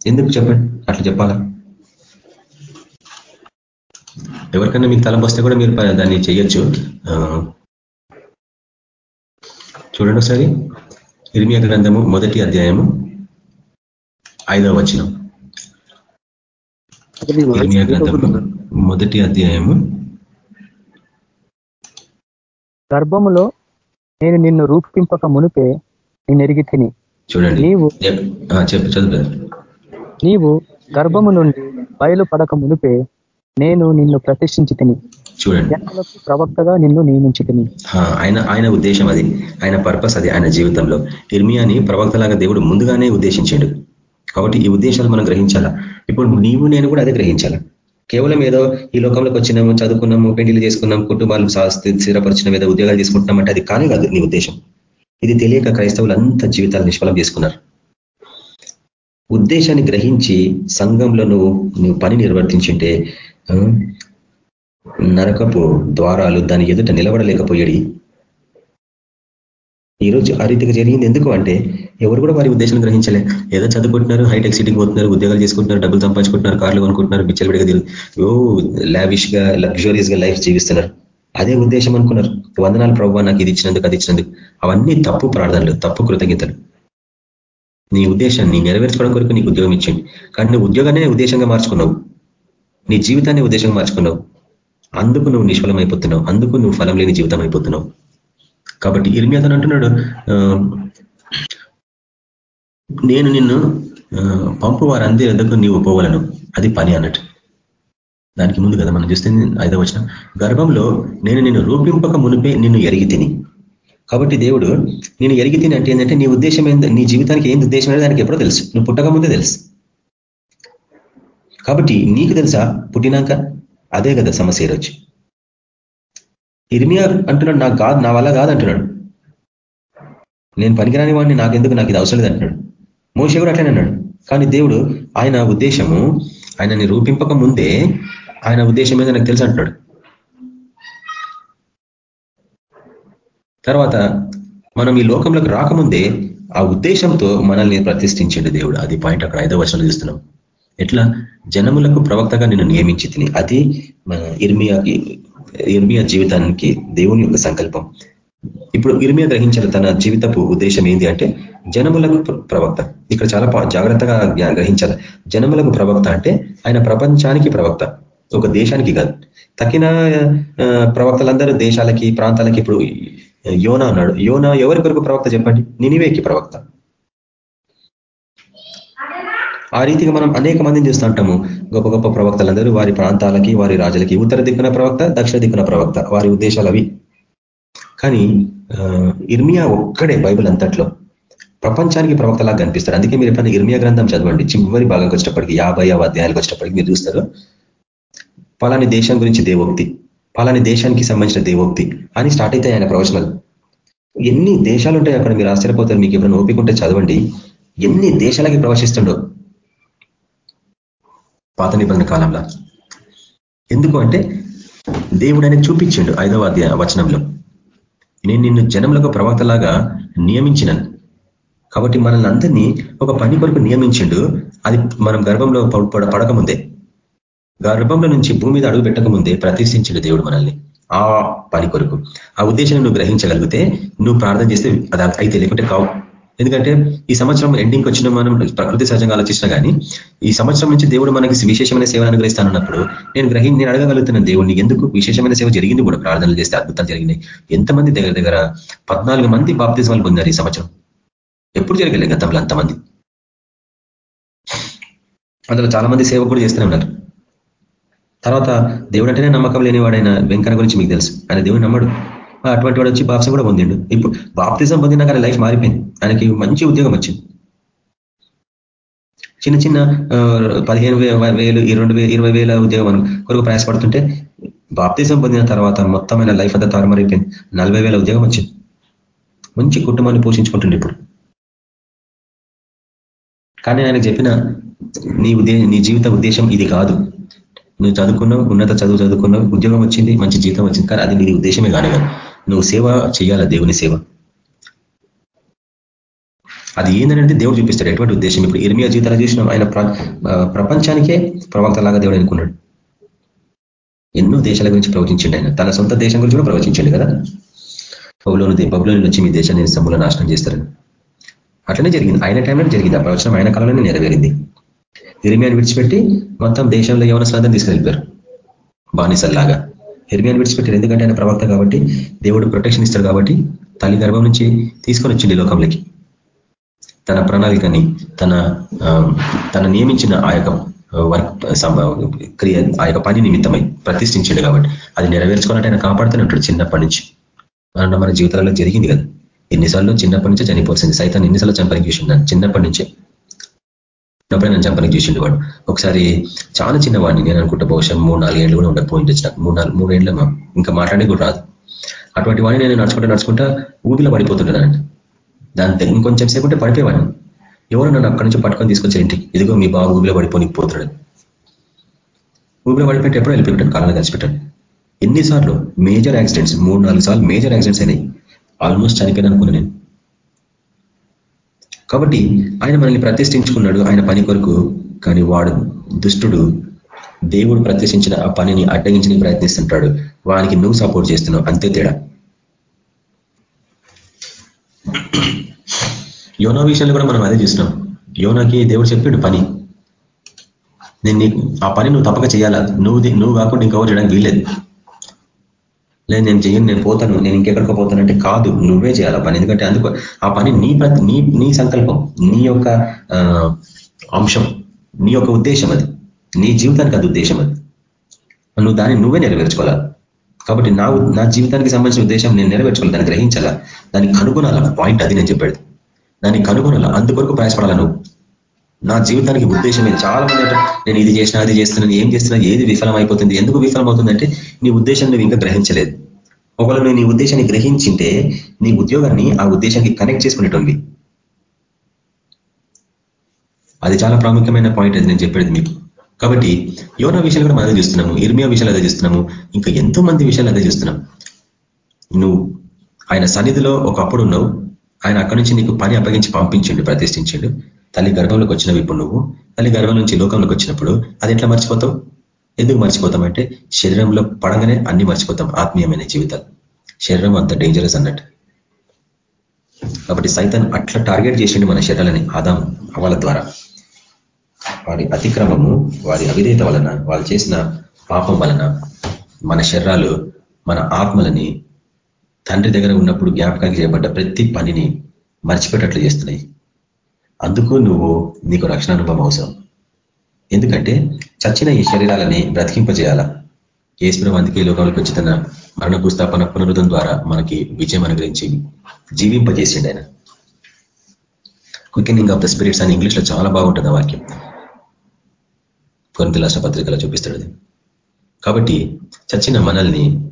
Speaker 3: ఎందుకు చెప్పండి? అట్లా చెప్పాలా? ఎవరికైనా మీకు తలం వస్తే కూడా మీరు దాన్ని చేయొచ్చు. చూడండి ఒకసారి. ఇర్మియా గ్రంథము మొదటి అధ్యాయము ఐదవ వచనం. ఇర్మియా గ్రంథము మొదటి అధ్యాయము
Speaker 4: గర్భములో నేను నిన్ను రూపింపక మునిపే నేను ఎరిగి తిని.
Speaker 3: చూడండి.
Speaker 4: నీవు
Speaker 3: చెప్పు చదువు.
Speaker 4: నీవు గర్భము నుండి బయలు పడక మునిపే నేను నిన్ను ప్రతిష్ఠించి తిని
Speaker 3: చూడండి
Speaker 4: ప్రవక్తగా నిన్ను నియమించి తిని
Speaker 3: ఆయన ఆయన ఉద్దేశం అది. ఆయన పర్పస్ అది ఆయన జీవితంలో. ఇర్మియాని ప్రవక్తలాగా దేవుడు ముందుగానే ఉద్దేశించాడు. కాబట్టి ఈ ఉద్దేశాలు మనం గ్రహించాలా? ఇప్పుడు నీవు నేను కూడా అదే గ్రహించాలా? కేవలం ఏదో ఈ లోకంలోకి వచ్చినాము చదువుకున్నాము పెళ్ళిళ్ళు చేసుకున్నాం కుటుంబాలు స్థిరపరిచిన ఏదో ఉద్యోగాలు చేసుకుంటున్నాం అంటే అది కానీ కాదు నీ ఉద్దేశం. ఇది తెలియక క్రైస్తవులు అంత జీవితాలు నిష్ఫలం చేసుకున్నారు. ఉద్దేశాన్ని గ్రహించి సంఘంలో నువ్వు నువ్వు పని నిర్వర్తించుంటే నరకపు ద్వారాలు దాని ఎదుట నిలబడలేకపోయాడు. ఈరోజు ఆ రీతిగా జరిగింది ఎందుకు అంటే ఎవరు కూడా వారి ఉద్దేశం గ్రహించలే. ఏదో చదువుకుంటున్నారు హైటెక్ సిటీకి పోతున్నారు ఉద్యోగాలు చేసుకుంటున్నారు డబ్బులు సంపాదించుకుంటున్నారు కార్లు కొనుక్కుంటున్నారు బిచ్చలు విడిగా ఓ లావిష్గా లగ్జూరియస్గా లైఫ్ జీవిస్తున్నారు. అదే ఉద్దేశం అనుకున్నారు. వందనాలు ప్రభావ నాకు ఇది ఇచ్చినందుకు అది ఇచ్చినందుకు. అవన్నీ తప్పు ప్రార్థనలు తప్పు కృతజ్ఞతలు. నీ ఉద్దేశాన్ని నెరవేర్చుకోవడం కొరకు నీకు ఉద్యోగం ఇచ్చింది. కానీ నువ్వు ఉద్యోగాన్ని ఉద్దేశంగా మార్చుకున్నావు. నీ జీవితాన్ని ఉద్దేశంగా మార్చుకున్నావు. అందుకు నువ్వు నిష్ఫలమైపోతున్నావు. అందుకు నువ్వు ఫలం లేని జీవితం అయిపోతున్నావు కాబట్టి ఇర్మియాతను అంటున్నాడు నేను నిన్ను ఆ, పంపు వారందరి ఎందుకు నీవు పోవలను. అది పని అన్నట్టు. దానికి ముందు కదా మనం చూస్తే ఐదవ వచ్చిన గర్భంలో నేను నిన్ను రూపింపక మునిపే నిన్ను ఎరిగి తిని. కాబట్టి దేవుడు నేను ఎరిగి తిని అంటే ఏంటంటే నీ ఉద్దేశం ఏంది నీ జీవితానికి ఏంది ఉద్దేశం అనేది దానికి ఎప్పుడో తెలుసు. నువ్వు పుట్టక ముందే తెలుసు. కాబట్టి నీకు తెలుసా పుట్టినాక? అదే కదా సమస్య ఈరోజు. ఇర్మియా అంటున్నాడు నాకు కాదు నా వల్ల కాదు అంటున్నాడు నేను పనికిరాని వాడిని నాకెందుకు? నాకు ఇది అవసరం లేదు అంటున్నాడు కూడా అట్లనే అన్నాడు. కానీ దేవుడు ఆయన ఉద్దేశము ఆయనని రూపింపక ముందే ఆయన ఉద్దేశం ఏదో నాకు తెలుసు అంటున్నాడు. తర్వాత మనం ఈ లోకంలోకి రాకముందే ఆ ఉద్దేశంతో మనల్ని ప్రతిష్ఠించండి దేవుడు. అది పాయింట్ అక్కడ ఐదో వర్షంలో చూస్తున్నాం. ఎట్లా? జనములకు ప్రవక్తగా నేను నియమించి తిని. అది మన ఇర్మియాకి ఇర్మియా జీవితానికి దేవుని యొక్క సంకల్పం. ఇప్పుడు ఇర్మియా గ్రహించిన తన జీవితపు ఉద్దేశం ఏంటి అంటే జనములకు ప్రవక్త. ఇక్కడ చాలా జాగ్రత్తగా గ్రహించాలి. జనములకు ప్రవక్త అంటే ఆయన ప్రపంచానికి ప్రవక్త. ఒక దేశానికి కాదు. తక్కిన ప్రవక్తలందరూ దేశాలకి ప్రాంతాలకి ఇప్పుడు యోనా అన్నాడు యోనా ఎవరి కొరకు ప్రవక్త చెప్పండి? నినివేకి ప్రవక్త. ఆ రీతిగా మనం అనేక మందిని చూస్తుంటాము గొప్ప గొప్ప ప్రవక్తలందరూ వారి ప్రాంతాలకి వారి రాజులకి ఉత్తర దిక్కున ప్రవక్త దక్షిణ దిక్కున ప్రవక్త వారి ఉద్దేశాలు అవి. కానీ ఇర్మియా ఒక్కడే బైబిల్ అంతట్లో ప్రపంచానికి ప్రవక్తలాగా కనిపిస్తారు అందుకే మీరు ఎప్పుడైనా ఇర్మియా గ్రంథం చదవండి. చివరి భాగంకి వచ్చేటప్పటికి యాభై అధ్యాయాలకు వచ్చేటప్పటికి మీరు చూస్తారు. పలాని దేశం గురించి దేవోక్తి పలాని దేశానికి సంబంధించిన దేవోక్తి అని స్టార్ట్ అయితే ఆయన ప్రవచనాలు. ఎన్ని దేశాలు ఉంటాయి అక్కడ మీరు ఆశ్చర్యపోతారు. మీకు ఎప్పుడైనా ఓపిక ఉంటే చదవండి. ఎన్ని దేశాలకి ప్రవశిస్తుండో. పాత నిబంధన కాలంలో. ఎందుకు అంటే దేవుడు ఆయనకు చూపించిండు ఐదవ అధ్యాయ వచనంలో. నేను నిన్ను జనములకు ప్రవక్తలాగా నియమించినను. కాబట్టి మనల్ని అందరినీ ఒక పని కొరకు నియమించిండు. అది మనం గర్భంలో పడ- పడకముందే. గర్భంలో నుంచి భూమి మీద అడుగు పెట్టకముందే ప్రతిష్ఠించిండు దేవుడు మనల్ని. ఆ పని కొరకు. ఆ ఉద్దేశాన్ని నువ్వు గ్రహించగలిగితే నువ్వు ప్రార్థన చేస్తే అది అయితే లేకుంటే కావు. ఎందుకంటే ఈ సంవత్సరం ఎండింగ్కి వచ్చిన మనం ప్రకృతి సహజంగా ఆలోచించినా కానీ ఈ సంవత్సరం నుంచి దేవుడు మనకి విశేషమైన సేవ అనుగ్రహిస్తానన్నప్పుడు నేను గ్రహి నేను అడగగలుగుతున్నాను దేవుడిని ఎందుకు విశేషమైన సేవ జరిగింది కూడా ప్రార్థనలు చేస్తే అద్భుతాలు జరిగినాయి. ఎంతమంది దగ్గర దగ్గర పద్నాలుగు మంది బాప్తిజమాలు పొందారు ఈ సంవత్సరం? ఎప్పుడు జరగలేదు గతంలో అంతమంది? అందులో చాలా మంది సేవ కూడా చేస్తూనే ఉన్నారు. తర్వాత దేవుడు అంటేనే నమ్మకం లేనివాడైన వెంకన్న గురించి మీకు తెలుసు. ఆయన దేవుడు నమ్మడు. అటువంటి వాడు వచ్చి బాప్సం కూడా పొందిండు. ఇప్పుడు బాప్తిజం పొందినాక ఆయన లైఫ్ మారిపోయింది. ఆయనకి మంచి ఉద్యోగం వచ్చింది. చిన్న చిన్న పదిహేను వేలు రెండు ఇరవై వేల ఉద్యోగం కొరకు ప్రయాసపడుతుంటే బాప్తిజం పొందిన తర్వాత మొత్తం ఆయన లైఫ్ అంతా తారుమారైపోయింది. నలభై వేల ఉద్యోగం వచ్చింది. మంచి కుటుంబాన్ని పోషించుకుంటుండే ఇప్పుడు. కానీ ఆయన చెప్పిన నీ ఉద్దే నీ జీవిత ఉద్దేశం ఇది కాదు. నువ్వు చదువుకున్నావు ఉన్నత చదువు చదువుకున్నావు ఉద్యోగం వచ్చింది మంచి జీతం వచ్చింది కానీ అది నీ ఉద్దేశమే కాదు. నువ్వు సేవ చేయాల దేవుని సేవ. అది ఏంటంటే దేవుడు చూపిస్తాడు. ఎటువంటి ఉద్దేశం? ఇప్పుడు ఇర్మియా జీవితాలు చూసినాం ఆయన ప్ర- ప్రపంచానికే ప్రవక్తలాగా దేవుడు అనుకున్నాడు. ఎన్నో దేశాల గురించి ప్రవచించండి ఆయన. తన సొంత దేశం గురించి కూడా ప్రవచించండి కదా. బబులోని బబులోని వచ్చి మీ దేశాన్ని సమూల నాశనం చేస్తారని అట్లనే జరిగింది. ఆయన టైంలో జరిగింది ఆ ప్రవచనం. ఆయన కాలంలోనే నెరవేరింది. ఇరిమియాని విడిచిపెట్టి మొత్తం దేశంలో యవనస్తులందరూ తీసుకెళ్ళిపోయారు. బానిసల్లాగా. ఇరిమియాని విడిచిపెట్టారు ఎందుకంటే ఆయన ప్రవక్త కాబట్టి దేవుడు ప్రొటెక్షన్ ఇస్తాడు కాబట్టి తల్లి గర్భం నుంచి తీసుకొని వచ్చింది లోకంలోకి. తన ప్రణాళికని తన ఆ, తన నియమించిన ఆ యొక్క వర్క్ క్రియ ఆ యొక్క పని నిమిత్తమై ప్రతిష్ఠించాడు కాబట్టి అది నెరవేర్చుకోవాలంటే ఆయన కాపాడుతూనే ఉంటాడు చిన్నప్పటి నుంచి. మన మన జీవితాలలో జరిగింది కదా. ఎన్నిసార్లు చిన్నప్పటి నుంచే చనిపోవాల్సింది. సైతాన్ని ఎన్నిసార్లు చంపడానికి చూసిండు చిన్నప్పటి నుంచే. చిన్నప్పుడే నన్ను చంపనికి చూసిండు వాడు. ఒకసారి చాలా చిన్నవాడిని నేను అనుకుంటా బహుశా మూడు నాలుగు ఏళ్ళు కూడా ఉండకపోయింది నాకు మూడు నాలుగు మూడు ఏళ్ళు ఇంకా మాట్లాడే కూడా రాదు. అటువంటి వాడిని నేను నడుచుకుంటా నడుచుకుంటా ఊబిలో పడిపోతుంటున్నాను దాని ఇంకొంచెం సేపు ఉంటే పడిపోయేవాడిని. ఎవరు నన్ను అక్కడి నుంచి పట్టుకొని తీసుకొచ్చారు ఇంటికి. ఇదిగో మీ బాబు ఊబిలో పడిపోయి పోతున్నాడు ఊబిలో పడిపోయి ఎప్పుడో వెళ్ళిపోయాడు కాలంలో కలిసిపెట్టాడు. ఎన్నిసార్లు మేజర్ యాక్సిడెంట్స్ మూడు నాలుగు సార్లు మేజర్ యాక్సిడెంట్స్ అయినాయి. ఆల్మోస్ట్ చనిపోయాను అనుకున్నాను నేను. కాబట్టి ఆయన మనల్ని ప్రతిష్ఠించుకున్నాడు ఆయన పని కొరకు. కానీ వాడు దుష్టుడు. దేవుడు ప్రతిష్ఠించిన ఆ పనిని అడ్డగించడానికి ప్రయత్నిస్తుంటాడు. వానికి నువ్వు సపోర్ట్ చేస్తున్నావు అంతే తేడా. యోనా విషయంలో కూడా మనం అదే చూస్తున్నాం. యోనాకి దేవుడు చెప్పాడు పని. నేను ఆ పని నువ్వు తప్పక చేయాలా? నువ్వు నువ్వు కాకుండా ఇంకెవరు చేయడానికి వీల్లేదు. లేదు నేను చెయ్యను నేను పోతాను నేను ఇంకెక్కడికి పోతానంటే కాదు నువ్వే చేయాలి పని. ఎందుకంటే అందుకు ఆ పని నీ నీ నీ సంకల్పం నీ యొక్క అంశం నీ యొక్క ఉద్దేశం అది. నీ జీవితానికి అది ఉద్దేశం అది. నువ్వు దాన్ని నువ్వే నెరవేర్చుకోవాలా? కాబట్టి నా నా జీవితానికి సంబంధించిన ఉద్దేశం నేను నెరవేర్చుకోవాలి దాన్ని గ్రహించాలా? దాన్ని కనుగొనాలా పాయింట్ అది నేను చెప్పాడు దాన్ని కనుగొనాలా? అందుకొరకు ప్రయాసపడాలా నువ్వు? నా జీవితానికి ఉద్దేశమే చాలా మంది నేను ఇది చేసినా అది చేస్తున్నాను ఏం చేస్తున్నా ఏది విఫలం అయిపోతుంది ఎందుకు విఫలం అవుతుందంటే నీ ఉద్దేశం నువ్వు ఇంకా గ్రహించలేదు. ఒకవేళ నువ్వు నీ ఉద్దేశాన్ని గ్రహించింటే నీ ఉద్యోగాన్ని ఆ ఉద్దేశానికి కనెక్ట్ చేసుకునేటువంటి అది చాలా ప్రాముఖ్యమైన పాయింట్ అది నేను చెప్పేది మీకు. కాబట్టి యోనా విషయాలు కూడా మనం అదే చూస్తున్నాము ఇర్మియా విషయాలు అదే చూస్తున్నాము ఇంకా ఎంతో మంది విషయాలు అదే చూస్తున్నాం. నువ్వు ఆయన సన్నిధిలో ఒకప్పుడు ఉన్నావు ఆయన అక్కడి నుంచి నీకు పని అప్పగించి పంపించిండు ప్రతిష్ఠించిండు. తల్లి గర్భంలోకి వచ్చినవి ఇప్పుడు నువ్వు. తల్లి గర్భం నుంచి లోకంలోకి వచ్చినప్పుడు అది ఎట్లా మర్చిపోతావు? ఎందుకు మర్చిపోతామంటే శరీరంలో పడంగానే అన్ని మర్చిపోతాం ఆత్మీయమైన జీవితాలు. శరీరం అంత డేంజరస్ అన్నట్టు. కాబట్టి సైతం అట్లా టార్గెట్ చేసిండు మన శరీరాలని ఆదాం అవల ద్వారా. వారి అతిక్రమము వారి అవిధేత వలన వాళ్ళు చేసిన పాపం వలన మన శరీరాలు మన ఆత్మలని తండ్రి దగ్గర ఉన్నప్పుడు జ్ఞాపకానికి చేయబడ్డ ప్రతి పనిని మర్చిపెట్టట్లు చేస్తున్నాయి. అందుకు నువ్వు నీకు రక్షణ అనుభవం అవసరం. ఎందుకంటే చచ్చిన ఈ శరీరాలని బ్రతికింపజేయాల? ఏసుప్రభు అందుకే లోకాలకు వచ్చి తన మరణ భూస్థాపన పునరుద్ధం ద్వారా మనకి విజయం అనుగ్రహించి జీవింపజేసిండు ఆయన. క్వికెనింగ్ ఆఫ్ ద స్పిరిట్స్ అని ఇంగ్లీష్లో చాలా బాగుంటుంది ఆ వాక్యం. కొన్ని రాష్ట్ర పత్రికలో చూపిస్తాడు కాబట్టి చచ్చిన మనల్ని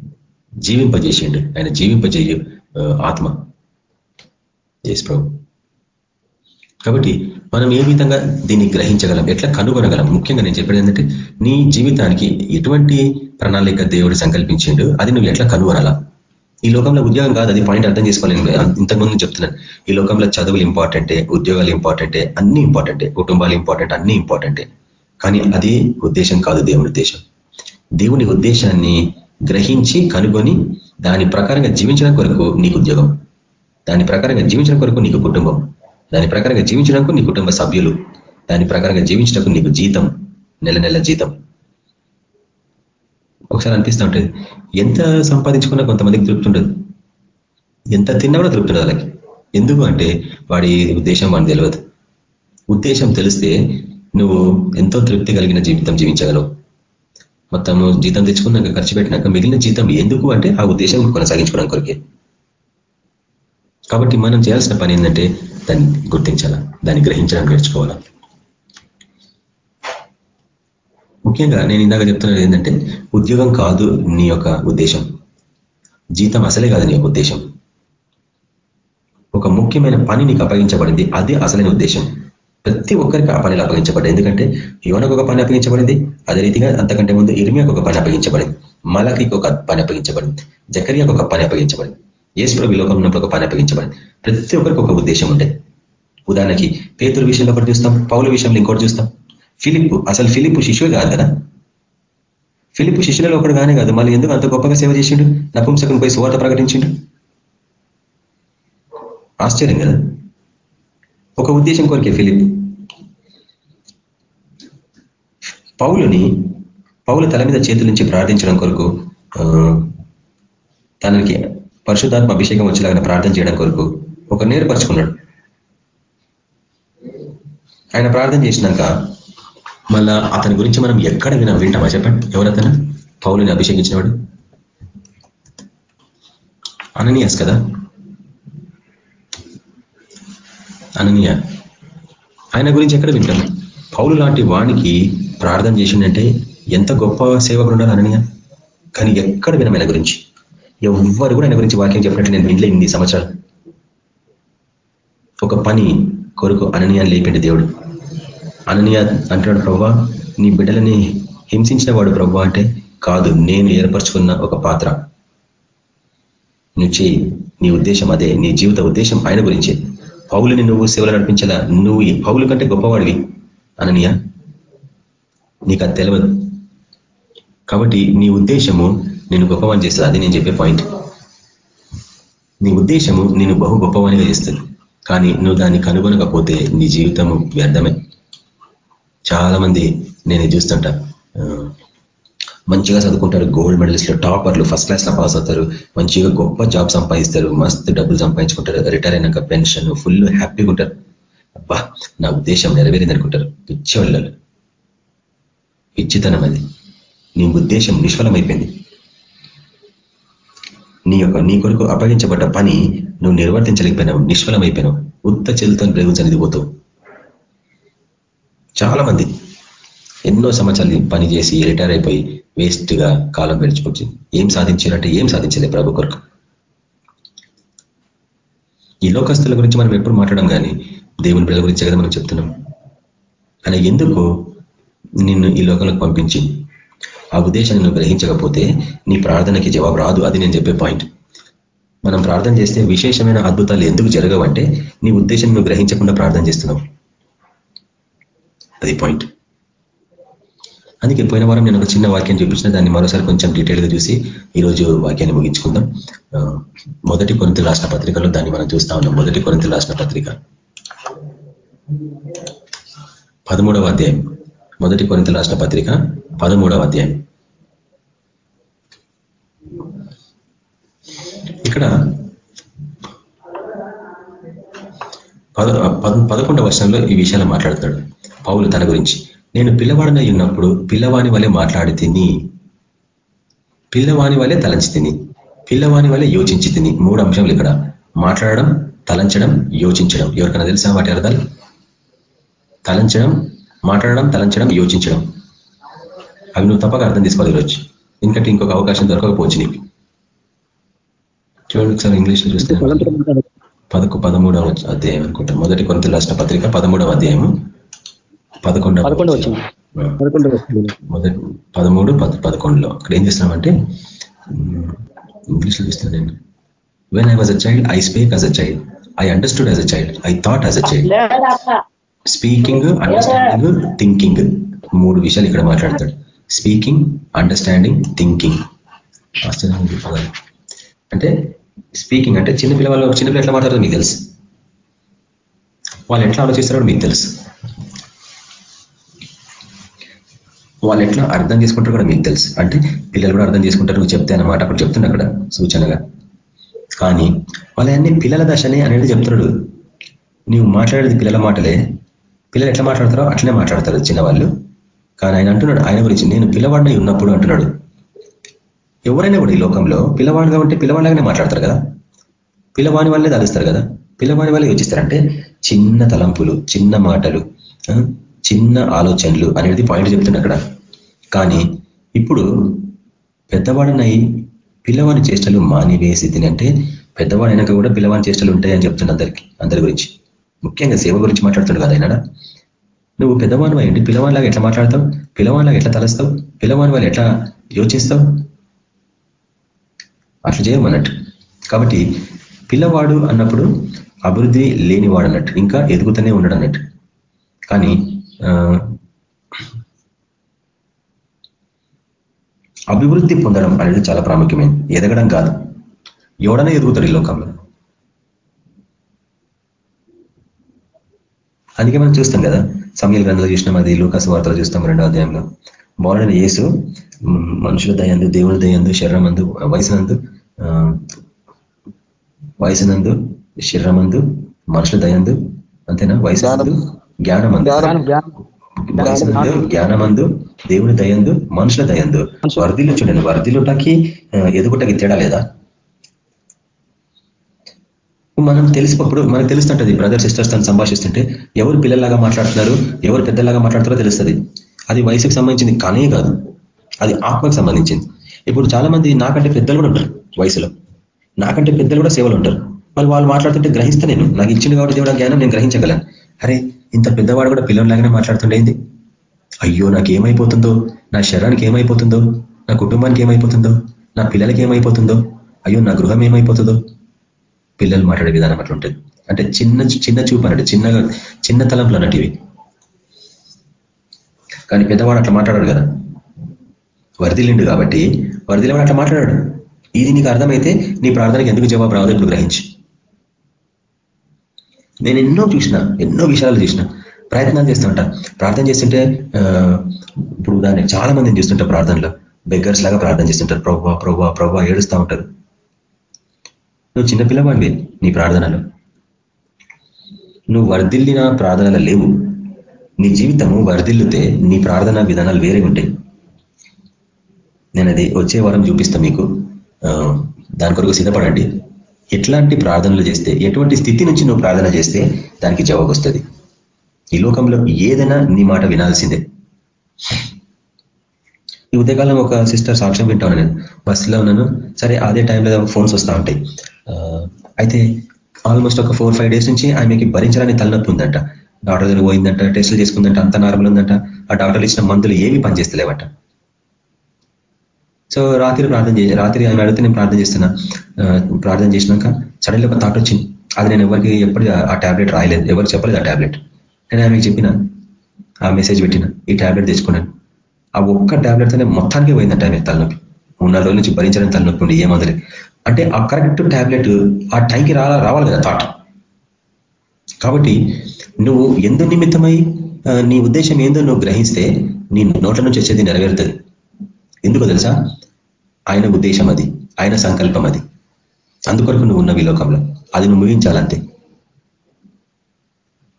Speaker 3: జీవింపజేసిండు. ఆయన జీవింపజేయ ఆత్మ. ప్రభు. కాబట్టి మనం ఏ విధంగా దీన్ని గ్రహించగలం? ఎట్లా కనుగొనగలం? ముఖ్యంగా నేను చెప్పేది ఏంటంటే నీ జీవితానికి ఎటువంటి ప్రణాళిక దేవుడు సంకల్పించిండు? అది నువ్వు ఎట్లా కనుగొనాలా? ఈ లోకంలో ఉద్యోగం కాదు అది పాయింట్ అర్థం చేసుకోవాలి. ఇంతకుముందు చెప్తున్నాను. ఈ లోకంలో చదువులు ఇంపార్టెంటే ఉద్యోగాలు ఇంపార్టెంటే అన్ని ఇంపార్టెంటే కుటుంబాలు ఇంపార్టెంట్ అన్ని ఇంపార్టెంటే కానీ అది ఉద్దేశం కాదు దేవుని ఉద్దేశం. దేవుని ఉద్దేశాన్ని గ్రహించి కనుగొని దాని ప్రకారంగా జీవించడం కొరకు నీకు ఉద్యోగం. దాని ప్రకారంగా జీవించడం కొరకు నీకు కుటుంబం. దాని ప్రకారంగా జీవించడానికి నీ కుటుంబ సభ్యులు. దాని ప్రకారంగా జీవించడానికి నీకు జీతం. నెల నెల జీతం. ఒకసారి అనిపిస్తూ ఉంటుంది ఎంత సంపాదించుకున్నా కొంతమందికి తృప్తి ఉండదు ఎంత తిన్నా కూడా తృప్తి ఉండదు వాళ్ళకి. ఎందుకు అంటే వాడి ఉద్దేశం వాడిని తెలియదు ఉద్దేశం తెలిస్తే నువ్వు ఎంతో తృప్తి కలిగిన జీవితం జీవించగలవు. మొత్తము జీతం తెచ్చుకున్నాక ఖర్చు పెట్టినాక మిగిలిన జీతం ఎందుకు అంటే ఆ ఉద్దేశం కొనసాగించుకోవడం కొరకే. కాబట్టి మనం చేయాల్సిన పని ఏంటంటే దాన్ని గుర్తించాలా దాన్ని గ్రహించడానికి నేర్చుకోవాలా. ముఖ్యంగా నేను ఇందాక చెప్తున్నది ఏంటంటే ఉద్యోగం కాదు నీ యొక్క ఉద్దేశం. జీతం అసలే కాదు నీ యొక్క ఉద్దేశం. ఒక ముఖ్యమైన పని నీకు అప్పగించబడింది అదే అసలైన ఉద్దేశం. ప్రతి ఒక్కరికి ఆ పనిలో అప్పగించబడ్డాయి. ఎందుకంటే యోనకు ఒక పని అప్పగించబడింది అదే రీతిగా అంతకంటే ముందు ఇర్మియాకు ఒక పని అప్పగించబడింది మలకి ఒక పని అప్పగించబడింది జకరియాకు ఒక పని అప్పగించబడింది ఏసుప్రభు విలోకం ఉన్నప్పుడు ఒక పని అప్పగించబడింది. ప్రతి ఒక్కరికి ఒక ఉద్దేశం ఉండే. ఉదాహరణకి పేతురు విషయంలో ఒకటి చూస్తాం పౌల విషయంలో ఇంకోటి చూస్తాం. ఫిలిప్ అసలు ఫిలిప్ శిష్యుడు కాదు కదా ఫిలిప్ శిష్యులలో ఒకటి కానీ కాదు. మళ్ళీ ఎందుకు అంత గొప్పగా సేవ చేసిండు? నపుంసకుని పోయి సువార్త ప్రకటించిండు? ఆశ్చర్యం కదా? ఒక ఉద్దేశం కొరికే ఫిలిప్ పౌలుని పౌలు తల మీద చేతుల నుంచి ప్రార్థించడం కొరకు తనకి పరిశుద్ధాత్మ అభిషేకం వచ్చేలాగా ప్రార్థన చేయడం కొరకు ఒక నేర్పరచుకున్నాడు. ఆయన ప్రార్థన చేసినాక మళ్ళా అతని గురించి మనం ఎక్కడ వినాం వింటామా చెప్పండి. ఎవరతను? పౌలుని అభిషేకించినవాడు? అననీయస్ కదా? అననీయ. ఆయన గురించి ఎక్కడ వింటాం? పౌలు లాంటి వానికి ప్రార్థన చేసిండంటే ఎంత గొప్ప సేవకులు ఉండాలి అననీయ? కానీ ఎక్కడ వినం ఆయన గురించి? ఎవ్వరు కూడా ఆయన గురించి వాక్యం చెప్పినట్టు నేను వినలే ఇన్ని సంవత్సరాలు. ఒక పని కొరకు అననీయాన్ని లేపండి దేవుడు. అననీయ అంటున్నాడు ప్రవ్వా నీ బిడ్డలని హింసించిన వాడు ప్రవ్వా అంటే కాదు నేను ఏర్పరచుకున్న ఒక పాత్ర. నువ్వు చేయి నీ ఉద్దేశం అదే నీ జీవిత ఉద్దేశం ఆయన గురించే. పౌలుని నువ్వు సేవలు నడిపించాలా నువ్వు ఈ పౌలు కంటే గొప్పవాడివి. అననీయ నీకు అది తెలియదు కాబట్టి నీ ఉద్దేశము నేను గొప్పవాణి చేస్తుంది. అది నేను చెప్పే పాయింట్ నీ ఉద్దేశము నేను బహు గొప్పవాణిగా చేస్తుంది. కానీ నువ్వు దాన్ని కనుగొనకపోతే నీ జీవితము వ్యర్థమే. చాలా మంది నేను చూస్తుంటా. మంచిగా చదువుకుంటారు గోల్డ్ మెడలిస్ట్లో టాపర్లు ఫస్ట్ క్లాస్లో పాస్ అవుతారు. మంచిగా గొప్ప జాబ్ సంపాదిస్తారు. మస్తు డబ్బులు సంపాదించుకుంటారు. రిటైర్ అయినాక పెన్షన్ ఫుల్ హ్యాపీగా ఉంటారు. అబ్బా నా ఉద్దేశం నెరవేరింది అనుకుంటారు పిచ్చి వాళ్ళు పిచ్చితనం అది నీ ఉద్దేశం నిష్ఫలమైపోయింది. నీ యొక్క నీ కొరకు అప్పగించబడ్డ పని నువ్వు నిర్వర్తించలేకపోయినావు నిష్ఫలమైపోయినావు. ఉత్త చెల్లుతో ప్రేమించనిది పోతావు చాలా మంది ఎన్నో సంవత్సరాలు పని చేసి రిటైర్ అయిపోయి వేస్ట్గా కాలం గడిచిపోతుంది ఏం సాధించారంటే ఏం సాధించలే ప్రభు కొరకు. ఈ లోకస్తుల గురించి మనం ఎప్పుడు మాట్లాడడం కానీ దేవుని ప్రజల గురించి కదా మనం చెప్తున్నాం. అని ఎందుకు నిన్ను ఈ లోకంలోకి పంపించింది ఆ ఉద్దేశాన్ని నువ్వు గ్రహించకపోతే నీ ప్రార్థనకి జవాబు రాదు. అది నేను చెప్పే పాయింట్. మనం ప్రార్థన చేస్తే విశేషమైన అద్భుతాలు ఎందుకు జరగవంటే నీ ఉద్దేశం నువ్వు గ్రహించకుండా ప్రార్థన చేస్తున్నావు. అది పాయింట్. అందుకే పోయిన వారం నేను ఒక చిన్న వాక్యం చూపించిన దాన్ని మరోసారి కొంచెం డీటెయిల్గా చూసి ఈరోజు వాక్యాన్ని ముగించుకుందాం. మొదటి కొరింత రాష్ట్ర పత్రికలో దాన్ని మనం చూస్తా ఉన్నాం. మొదటి కొరింత రాష్ట్ర పత్రిక. పదమూడవ అధ్యాయం. మొదటి కొరింత రాష్ట్ర పత్రిక పదమూడవ అధ్యాయం. ఇక్కడ పద పదకొండవ వర్షంలో ఈ విషయాలు మాట్లాడతాడు పౌలు తన గురించి. నేను పిల్లవాడిన ఉన్నప్పుడు పిల్లవాని వలె మాట్లాడి తిని పిల్లవాని వలె తలంచి తిని పిల్లవాని వలె యోచించి తిని. మూడు అంశాలు ఇక్కడ. మాట్లాడడం తలంచడం యోచించడం. ఎవరికైనా తెలుసా వాటి అర్థాలు? తలంచడం మాట్లాడడం తలంచడం యోచించడం. అవి నువ్వు తప్పక అర్థం తీసుకోవాలి ఈరోజు. ఎందుకంటే ఇంకొక అవకాశం దొరకకపోవచ్చు నీకు. చూడండి ఒకసారి ఇంగ్లీష్లో చూస్తే. పదకు పదమూడవ అధ్యాయం అనుకుంటా. మొదటి కొంత రాష్ట్ర పత్రిక పదమూడవ అధ్యాయము. పదకొండవ మొదటి పదమూడు పదకొండులో. అక్కడ ఏం చేస్తున్నామంటే ఇంగ్లీష్లో చూస్తాను నేను. When I was a child I spake as a child I understood as a child I thought as a child speaking understanding thinking మూడు విషయాలు ఇక్కడ మాట్లాడతాడు. స్పీకింగ్ అండర్స్టాండింగ్ థింకింగ్ అంటే స్పీకింగ్ అంటే చిన్నపిల్లలు చిన్నపిల్ల ఎట్లా మాట్లాడతారు మీకు తెలుసు. వాళ్ళు ఎట్లా ఆలోచిస్తారో మీకు తెలుసు. వాళ్ళు ఎట్లా అర్థం చేసుకుంటారు కూడా మీకు తెలుసు. అంటే పిల్లలు కూడా అర్థం చేసుకుంటారు. నువ్వు చెప్తే అన్నమాట. అప్పుడు చెప్తున్నా అక్కడ సూచనగా. కానీ వాళ్ళన్నీ పిల్లల దశనే అనేది చెప్తున్నాడు. నువ్వు మాట్లాడేది పిల్లల మాటలే. పిల్లలు ఎట్లా మాట్లాడతారో అట్లనే మాట్లాడతారు చిన్నవాళ్ళు. కానీ ఆయన అంటున్నాడు ఆయన గురించి నేను పిల్లవాడిని ఉన్నప్పుడు అంటున్నాడు. ఎవరైనా కూడా ఈ లోకంలో పిల్లవాడిగా ఉంటే పిల్లవాళ్ళగానే మాట్లాడతారు కదా. పిల్లవాని వాళ్ళే తలుస్తారు కదా. పిల్లవాని వాళ్ళే యోచిస్తారంటే చిన్న తలంపులు చిన్న మాటలు చిన్న ఆలోచనలు అనేది పాయింట్ చెప్తున్నా అక్కడ. కానీ ఇప్పుడు పెద్దవాడినై పిల్లవాని చేష్టలు మానివేసి తినంటే పెద్దవాడైనాక కూడా పిల్లవాని చేష్టలు ఉంటాయని చెప్తున్నా అందరికీ అందరి గురించి. ముఖ్యంగా సేవ గురించి మాట్లాడుతున్నాడు కదా ఆయన నువ్వు పెద్దవాని అయ్యండి పిల్లవానిలాగా ఎట్లా మాట్లాడతావు? పిల్లవానిలాగా ఎట్లా తలస్తావు? పిల్లవాని వాళ్ళు ఎట్లా యోచిస్తావు? అట్లా చేయమన్నట్టు కాబట్టి పిల్లవాడు అన్నప్పుడు అభివృద్ధి లేనివాడు అన్నట్టు ఇంకా ఎదుగుతూనే ఉన్నాడు అన్నట్టు. కానీ అభివృద్ధి పొందడం అనేది చాలా ప్రాముఖ్యమైనది. ఎదగడం కాదు. ఎవడనే ఎదుగుతాడు ఈ లోకంలో. అందుకే మనం చూస్తాం కదా సమయాల గ్రంథాలు చూసినాం అది లూకాసు వార్తలు చూస్తాం రెండో అధ్యాయంలో. బాగుండని యేసు మనుషుల దయందు దేవుని దయందు శరీరమందు వయసునందు వయసునందు శరీరమందు మనుషుల దయందు అంతేనా? వయసు జ్ఞానమందు. వయసునందు జ్ఞానమందు దేవుని దయందు మనుషుల దయందు. వర్ధిల్లు చూడండి వర్ధిల్లుటకి ఎదుగుటకి తేడా లేదా? మనం తెలిసినప్పుడు మనకు తెలుస్తుంటది బ్రదర్ సిస్టర్స్ తను సంభాషిస్తుంటే ఎవరు పిల్లల్లాగా మాట్లాడుతున్నారు ఎవరు పెద్దలాగా మాట్లాడుతారో తెలుస్తుంది. అది వయసుకు సంబంధించింది కానే కాదు. అది ఆత్మకు సంబంధించింది. ఇప్పుడు చాలా మంది నాకంటే పెద్దలు కూడా ఉంటారు వయసులో. నాకంటే పెద్దలు కూడా సేవలు ఉంటారు. వాళ్ళు వాళ్ళు మాట్లాడుతుంటే గ్రహిస్తా నేను. నాకు ఇచ్చింది కాబట్టి దేవుడు జ్ఞానం నేను గ్రహించగలను. అరే ఇంత పెద్దవాడు కూడా పిల్లల్లాగానే మాట్లాడుతుండేంది అయ్యో నాకు ఏమైపోతుందో నా శరీరానికి ఏమైపోతుందో నా కుటుంబానికి ఏమైపోతుందో నా పిల్లలకి ఏమైపోతుందో అయ్యో నా గృహం ఏమైపోతుందో పిల్లలు మాట్లాడే విధానం అట్లా ఉంటుంది. అంటే చిన్న చిన్న చూపు అన్నట్టు చిన్నగా చిన్న తలంపులు అన్నట్టు ఇవి కానీ పెద్దవాడు అట్లా మాట్లాడాడు కదా. వరదిలిండు కాబట్టి వరదిలేవాడు అట్లా మాట్లాడాడు. ఇది నీకు అర్థమైతే నీ ప్రార్థనకి ఎందుకు జవాబు రావద్దు ఇప్పుడు గ్రహించి. నేను ఎన్నో చూసిన ఎన్నో విషయాలు చూసిన ప్రయత్నాలు చేస్తుంటా. ప్రార్థన చేస్తుంటే ఇప్పుడు దాన్ని చాలా మందిని చూస్తుంటా ప్రార్థనలో? బెగ్గర్స్ లాగా ప్రార్థన చేస్తుంటారు. ప్రభా ప్రభా ప్రభా ఏడుస్తూ ఉంటారు. నువ్వు చిన్నపిల్లవాడివి నీ ప్రార్థనలు. నువ్వు వర్ధిల్లిన ప్రార్థనలు లేవు. నీ జీవితము వర్ధిల్లితే నీ ప్రార్థన విధానాలు వేరే ఉంటాయి. నేను అది వచ్చే వారం చూపిస్తాను మీకు. దాని కొరకు సిద్ధపడండి. ఎట్లాంటి ప్రార్థనలు చేస్తే ఎటువంటి స్థితి నుంచి నువ్వు ప్రార్థన చేస్తే దానికి జవాబు వస్తుంది. ఈ లోకంలో ఏదైనా నీ మాట వినాల్సిందే. ఈ ఉదయకాలం ఒక సిస్టర్ సాక్ష్యం వింటాను నేను. బస్సులో ఉన్నాను. సరే అదే టైంలో ఫోన్స్ వస్తూ ఉంటాయి. Uh, అయితే ఆల్మోస్ట్ ఒక ఫోర్ ఫైవ్ డేస్ నుంచి ఆమెకి భరించడానికి తలనొప్పి ఉందంట. డాక్టర్ దగ్గర పోయిందంట టెస్టులు చేసుకుందంట అంత నార్మల్ ఉందంట. ఆ డాక్టర్లు ఇచ్చిన మందులు ఏమి పనిచేస్తలేవట. సో రాత్రి ప్రార్థన చేసి రాత్రి ఆమె అడిగితే నేను ప్రార్థన చేస్తున్నా. Uh, ప్రార్థన చేసినాక సడన్లీ ఒక థాట్ వచ్చింది. అది నేను ఎవరికి ఎప్పుడు ఆ ట్యాబ్లెట్ రాయలేదు. ఎవరికి చెప్పలేదు ఆ ట్యాబ్లెట్ నేను ఆమెకి చెప్పిన ఆ మెసేజ్ పెట్టిన ఈ ట్యాబ్లెట్ తెచ్చుకున్నాను. ఆ ఒక్క ట్యాబ్లెట్తోనే మొత్తానికి పోయిందంట ఆమె తలనొప్పి. మూడు నాలుగు రోజుల నుంచి భరించడం తలనొప్పి ఉండి ఏ మందులే అంటే ఆ కరెక్ట్ ట్యాబ్లెట్ ఆ టైంకి రావాలి రావాలి కదా థాట్. కాబట్టి నువ్వు ఎందు నిమిత్తమై నీ ఉద్దేశం ఏందో నువ్వు గ్రహిస్తే నీ నోట్ల నుంచి వచ్చేది నెరవేరుతుంది. ఎందుకో తెలుసా? ఆయన ఉద్దేశం అది ఆయన సంకల్పం అది. అందుకొరకు నువ్వు ఉన్న లోకంలో. అది నువ్వు ముగించాలంతే.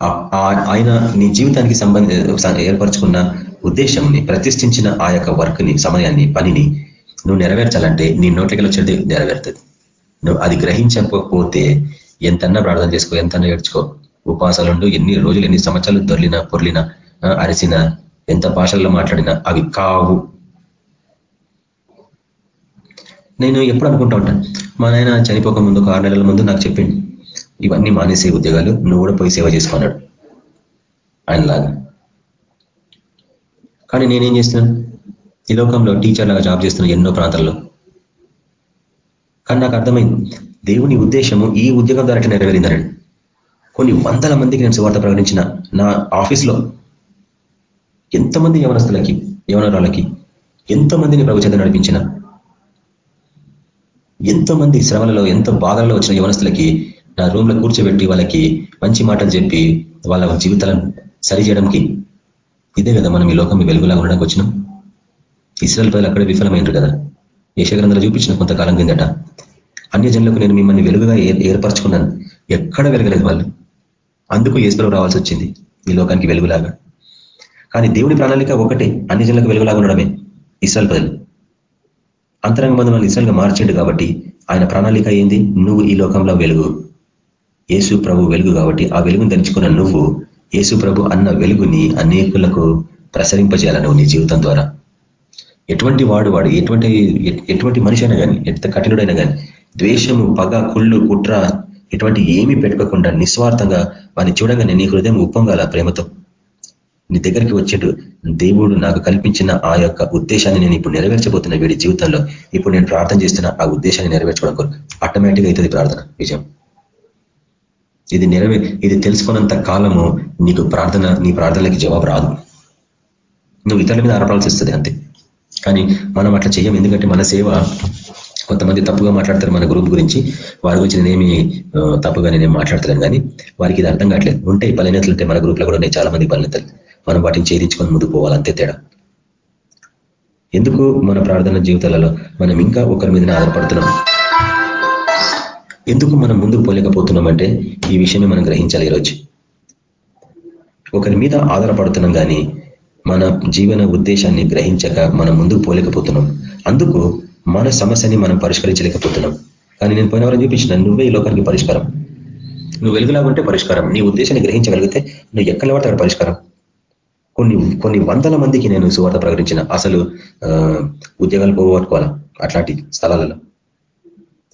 Speaker 3: ఆయన నీ జీవితానికి సంబంధ ఏర్పరచుకున్న ఉద్దేశంని ప్రతిష్ఠించిన ఆ యొక్క వర్క్ని సమయాన్ని పనిని నువ్వు నెరవేర్చాలంటే నీ నోట్లకెళ్ళి వచ్చేది నెరవేరుతుంది. నువ్వు అది గ్రహించకపోతే ఎంతన్నా ప్రార్థన చేసుకో ఎంతన్నా ఏడ్చుకో. ఉపాసాలుండు ఎన్ని రోజులు ఎన్ని సంవత్సరాలు దొర్లినా పొర్లినా అరిసిన ఎంత భాషల్లో మాట్లాడినా అవి కావు. నేను ఎప్పుడు అనుకుంటా ఉంటాను మా నాయన చనిపోక ముందు ఒక ఆరు నెలల ముందు నాకు చెప్పింది ఇవన్నీ మానేసే ఉద్యోగాలు నువ్వు కూడా పోయి సేవ చేసుకున్నాడు ఆయనలాగా. కానీ నేనేం చేస్తున్నాను? ఈ లోకంలో టీచర్ లాగా జాబ్ చేస్తున్న ఎన్నో ప్రాంతాల్లో. కానీ నాకు అర్థమైంది దేవుని ఉద్దేశము ఈ ఉద్యోగం ద్వారా నెరవేరిందనండి కొన్ని వందల మందికి నేను సువార్త ప్రకటించిన నా ఆఫీస్లో ఎంతమంది యవనస్తులకి యవనరాలకి ఎంతమందిని ప్రభుత్వం నడిపించిన ఎంతోమంది శ్రమలలో ఎంతో బాధలలో వచ్చిన యవనస్తులకి నా రూమ్లో కూర్చోబెట్టి వాళ్ళకి మంచి మాటలు చెప్పి వాళ్ళ జీవితాలను సరి చేయడానికి ఇదే కదా మనం ఈ లోకం వెలుగులాగా ఉండడానికి వచ్చినాం. ఇస్రాయల్ ప్రజలు అక్కడ విఫలమైనరు కదా. యశగ్రంథాలు చూపించిన కొంతకాలం కిందట అన్య జనులకు నేను మిమ్మల్ని వెలుగుగా ఏర్పరచుకున్నాను. ఎక్కడ వెలగలేదు వాళ్ళు. అందుకు ఏసులో రావాల్సి వచ్చింది ఈ లోకానికి వెలుగులాగా. కానీ దేవుడి ప్రణాళిక ఒకటే అన్ని జనులకు వెలుగులాగా ఉండడమే ఇస్రాయల్ ప్రజలు. అంతరంగ మంది ఇస్రాయల్గా మార్చిండు కాబట్టి ఆయన ప్రణాళిక ఏంది? నువ్వు ఈ లోకంలో వెలుగు. యేసు ప్రభు వెలుగు కాబట్టి ఆ వెలుగును ధరించుకున్న నువ్వు యేసు ప్రభు అన్న వెలుగుని అనేకులకు ప్రసరింపజేయాల నువ్వు నీ జీవితం ద్వారా. ఎటువంటి వాడు వాడు ఎటువంటి ఎటువంటి మనిషి అయినా కానీ ఎంత కఠినుడైనా కానీ ద్వేషము పగ కుళ్ళు కుట్ర ఎటువంటి ఏమి పెట్టుకోకుండా నిస్వార్థంగా వాడిని చూడగానే నీ హృదయం ఉప్పొంగాల ప్రేమతో. నీ దగ్గరికి వచ్చేటు దేవుడు నాకు కల్పించిన ఆ యొక్క ఉద్దేశాన్ని నేను ఇప్పుడు నెరవేర్చబోతున్న వీడి జీవితంలో ఇప్పుడు నేను ప్రార్థన చేస్తున్న ఆ ఉద్దేశాన్ని నెరవేర్చుకోవడం కొరకు ఆటోమేటిక్గా అవుతుంది ప్రార్థన విజయం. ఇది నెరవే ఇది తెలుసుకున్నంత కాలము నీకు ప్రార్థన నీ ప్రార్థనలకి జవాబు రాదు. నువ్వు ఇతరుల మీద ఆరపాల్సి వస్తుంది అంతే. కానీ మనం అట్లా చేయం ఎందుకంటే మన సేవ కొంతమంది తప్పుగా మాట్లాడతారు మన గ్రూప్ గురించి. వారి గురించి నేనేమి తప్పుగా నేనేం మాట్లాడతాను కానీ వారికి ఇది అర్థం కావట్లేదు. ఉంటాయి బలహీనతలు ఉంటాయి మన గ్రూప్లో కూడా ఉన్నాయి చాలా మంది బలహీనతలు మనం వాటిని ఛేదించుకొని ముందుకు పోవాలి. అంతే తేడా. ఎందుకు మన ప్రార్థన జీవితాలలో మనం ఇంకా ఒకరి మీదనే ఆధారపడుతున్నాం? ఎందుకు మనం ముందుకు పోలేకపోతున్నాం అంటే ఈ విషయమే మనం గ్రహించాలి ఈరోజు. ఒకరి మీద ఆధారపడుతున్నాం కానీ మన జీవన ఉద్దేశాన్ని గ్రహించక మనం ముందుకు పోలేకపోతున్నాం. అందుకు మన సమస్యని మనం పరిష్కరించలేకపోతున్నాం. కానీ నేను పోయిన వరం చూపించిన నువ్వే ఈ లోకానికి పరిష్కారం. నువ్వు వెలుగులాగా ఉంటే పరిష్కారం. నీ ఉద్దేశాన్ని గ్రహించగలిగితే నువ్వు ఎక్కడ పడతాడు పరిష్కారం. కొన్ని కొన్ని వందల మందికి నేను సువార్త ప్రకటించిన. అసలు ఉద్యోగాలు పోగొట్టుకోవాలా? అట్లాంటి స్థలాలలో.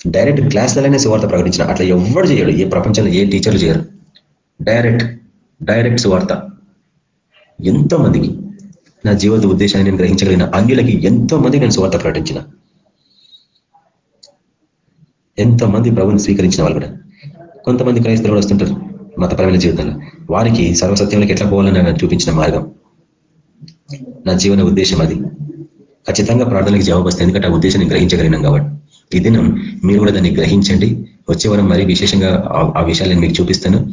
Speaker 3: డైరెక్ట్ క్లాస్లలోనే సువార్త ప్రకటించిన. అట్లా ఎవరు చేయడు. ఏ ప్రపంచంలో ఏ టీచర్లు చేయరు. డైరెక్ట్ డైరెక్ట్ సువార్త. ఎంతో మందికి నా జీవిత ఉద్దేశాన్ని నేను గ్రహించగలిగిన అన్యులకి ఎంతో మందికి నేను సువార్త ప్రకటించిన. ఎంతో మంది ప్రభుని స్వీకరించిన వాళ్ళు కూడా. కొంతమంది క్రైస్తవులు వస్తుంటారు మతపరమైన జీవితంలో. వారికి సర్వసత్యంలోకి ఎట్లా పోవాలని నేను చూపించిన మార్గం? నా జీవన ఉద్దేశం అది. ఖచ్చితంగా ప్రార్థనలకు జవాబు వస్తుంది ఎందుకంటే ఆ ఉద్దేశాన్ని గ్రహించగలిగినాం కాబట్టి. ఈ దినం మీరు కూడా దాన్ని గ్రహించండి. వచ్చే వారం మరీ విశేషంగా ఆ విషయాలు నేను మీకు చూపిస్తాను.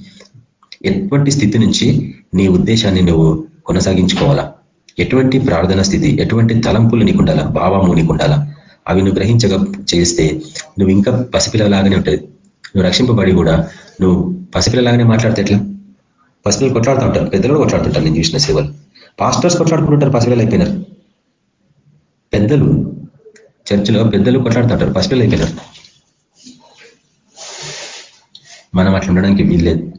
Speaker 3: ఎటువంటి స్థితి నుంచి నీ ఉద్దేశాన్ని నువ్వు కొనసాగించుకోవాలా? ఎటువంటి ప్రార్థన స్థితి ఎటువంటి తలంపులు నీకుండాలా భావము నీకుండాలా? అవి నువ్వు గ్రహించగా చేస్తే నువ్వు ఇంకా పసిపిల్లలాగానే ఉంటుంది నువ్వు రక్షింపబడి కూడా నువ్వు పసిపిల్లలాగానే మాట్లాడితే ఎట్లా? పసిపిల్లలు కొట్లాడుతూ ఉంటారు పెద్దలు కొట్లాడుతుంటారు నేను చూసిన సేవలు. పాస్టర్స్ కొట్లాడుకుంటుంటారు పసిపిల్లలు అయిపోయినారు. పెద్దలు చర్చిలో పెద్దలు కొట్లాడుతుంటారు పసిపిల్లలు అయిపోయినారు. మనం అట్లా ఉండడానికి వీల్లేదు.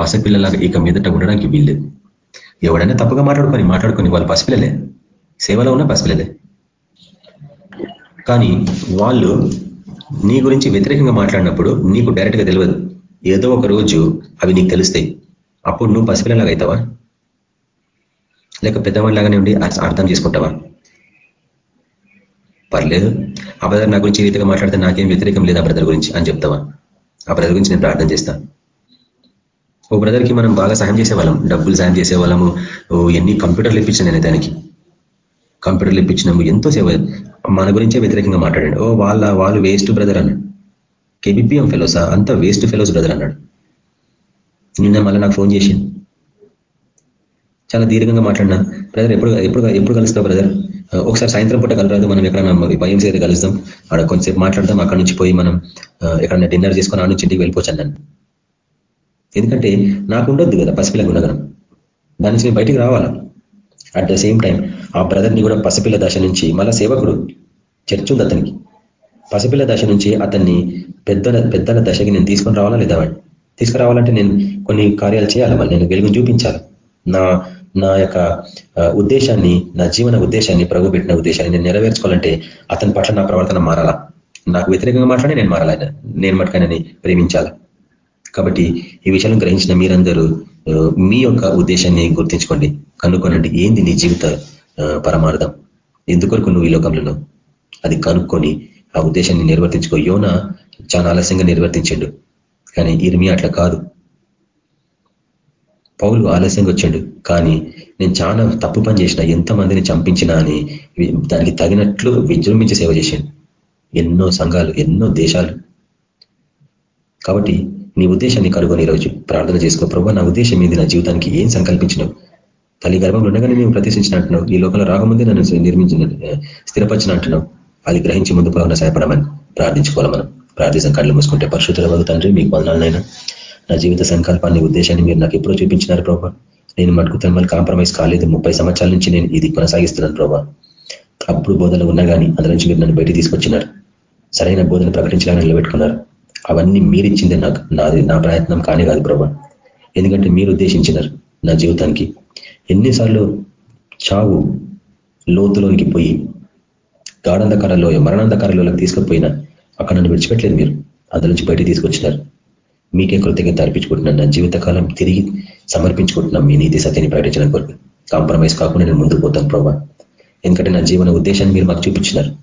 Speaker 3: పసిపిల్లలాగా ఇక మీదట ఉండడానికి వీల్లేదు. ఎవడైనా తప్పుగా మాట్లాడుకొని మాట్లాడుకొని వాళ్ళు పసిపిల్లలే. సేవలో ఉన్న పసిపిల్లలే. కానీ వాళ్ళు నీ గురించి వ్యతిరేకంగా మాట్లాడినప్పుడు నీకు డైరెక్ట్గా తెలియదు ఏదో ఒక రోజు అవి నీకు తెలుస్తాయి. అప్పుడు నువ్వు పసిపిల్లలాగా అవుతావా లేక పెద్దవాళ్ళలాగానే ఉండి అర్థం చేసుకుంటావా? పర్లేదు. ఆ బ్రదర్ నా గురించి రీతిగా మాట్లాడితే నాకేం వ్యతిరేకం లేదు ఆ బ్రదర్ గురించి అని చెప్తావా? ఆ బ్రదర్ గురించి నేను ప్రార్థన చేస్తాను ఓ బ్రదర్కి మనం బాగా సాయం చేసేవాళ్ళం. డబ్బులు సాయం చేసేవాళ్ళము. ఎన్ని కంప్యూటర్లు ఇప్పించాను నేను దానికి. కంప్యూటర్లు ఇప్పించినాము. ఎంతో సేవ. మన గురించే వ్యతిరేకంగా మాట్లాడాడు. ఓ వాళ్ళ వాళ్ళు వేస్ట్ బ్రదర్ అన్నాడు. కేబిపిఎం ఫెలోసా అంతా వేస్ట్ ఫెలోస్ బ్రదర్ అన్నాడు. నిన్న మళ్ళీ నాకు ఫోన్ చేసి చాలా దీర్ఘంగా మాట్లాడినా. బ్రదర్ ఎప్పుడు ఎప్పుడు ఎప్పుడు కలుస్తావు బ్రదర్? ఒకసారి సాయంత్రం పూట కలరాదు మనం ఎక్కడన్నా భయం చేత కలుస్తాం అక్కడ కొంచెంసేపు మాట్లాడదాం. అక్కడ నుంచి పోయి మనం ఎక్కడన్నా డిన్నర్ చేసుకొని ఆ నుంచి ఇంటికి వెళ్ళిపోవచ్చు అన్నాను ఎందుకంటే నాకు ఉండొద్దు కదా పసిపిల్ల గుణగణం దాని నుంచి బయటికి రావాలా? అట్ ద సేమ్ టైం ఆ బ్రదర్ని కూడా పసిపిల్ల దశ నుంచి మళ్ళా సేవకుడు చర్చ ఉంది అతనికి. పసిపిల్ల దశ నుంచి అతన్ని పెద్దల పెద్దల దశకి నేను తీసుకొని రావాలా లేదా వాడిని తీసుకురావాలంటే నేను కొన్ని కార్యాలు చేయాలి మళ్ళీ నేను వెలుగుని చూపించాలి? నా నా యొక్క ఉద్దేశాన్ని నా జీవన ఉద్దేశాన్ని ప్రభు పెట్టిన ఉద్దేశాన్ని నేను నెరవేర్చుకోవాలంటే అతని పట్ల నా ప్రవర్తన మారాలా? నాకు వ్యతిరేకంగా మాట్లాడి నేను మారాలి? నేను మటుకైనా ప్రేమించాలా? కాబట్టి ఈ విషయాలను గ్రహించిన మీరందరూ మీ యొక్క ఉద్దేశాన్ని గుర్తించుకోండి. కనుక్కోనండి ఏంది నీ జీవిత పరమార్థం? ఎందుకొరకు నువ్వు ఈ లోకంలో అది కనుక్కొని ఆ ఉద్దేశాన్ని నిర్వర్తించుకో. యోన చాలా ఆలస్యంగా నిర్వర్తించండు కానీ ఇర్మి అట్లా కాదు. పౌలు ఆలస్యంగా వచ్చాడు కానీ నేను చాలా తప్పు పని చేసిన ఎంతమందిని చంపించినా అని దానికి తగినట్లు విజృంభించి సేవ చేశాను ఎన్నో సంఘాలు ఎన్నో దేశాలు. కాబట్టి నీ ఉద్దేశాన్ని కనుగొని ఈరోజు ప్రార్థన చేసుకో. ప్రభావ నా ఉద్దేశం ఏంది? నా జీవితానికి ఏం సంకల్పించినావు? తల్లి గర్భంలో ఉండగానే మేము ప్రతిష్ఠించిన అంటున్నావు ఈ లోకంలో రాకముందే నన్ను నిర్మించిన స్థిరపరిచిన అంటున్నావు అది గ్రహించి ముందు పోవాలని సహాయపడమని ప్రార్థించుకోవాలి మనం. ప్రార్థించం కళ్ళు మూసుకుంటే పరిశుద్ధుల తండ్రి మీకు వందనాలనైనా నా జీవిత సంకల్పాన్ని ఉద్దేశాన్ని మీరు నాకు ఎప్పుడో చూపించినారు ప్రభా. నేను మటుకు మళ్ళీ కాంప్రమైజ్ కాలేదు. ముప్పై సంవత్సరాల నుంచి నేను ఇది కొనసాగిస్తున్నాను ప్రభా. అప్పుడు బోధనలు ఉన్నా కానీ అందులో నుంచి మీరు నన్ను బయట తీసుకొచ్చినారు. సరైన బోధన ప్రకటించాలని నిలబెట్టుకున్నారు. అవన్నీ మీరిచ్చింది నాకు నాది నా ప్రయత్నం కానీ కాదు ప్రభా. ఎందుకంటే మీరు ఉద్దేశించినారు నా జీవితానికి. ఎన్నిసార్లు చావు లోతులోనికి పోయి గాఢంధకారంలో మరణాంధకారంలోకి తీసుకుపోయినా అక్కడ నన్ను విడిచిపెట్టలేదు మీరు. అందులో నుంచి బయట తీసుకొచ్చినారు. మీకే కృతజ్ఞత అర్పించుకుంటున్నాను. నా జీవితకాలం తిరిగి సమర్పించుకుంటున్నాం మీ నీతి సత్యాన్ని ప్రకటించడం కొరకు. కాంప్రమైజ్ కాకుండా నేను ముందుకు పోతాను ప్రభా. ఎందుకంటే నా జీవన ఉద్దేశాన్ని మీరు మాకు చూపించినారు.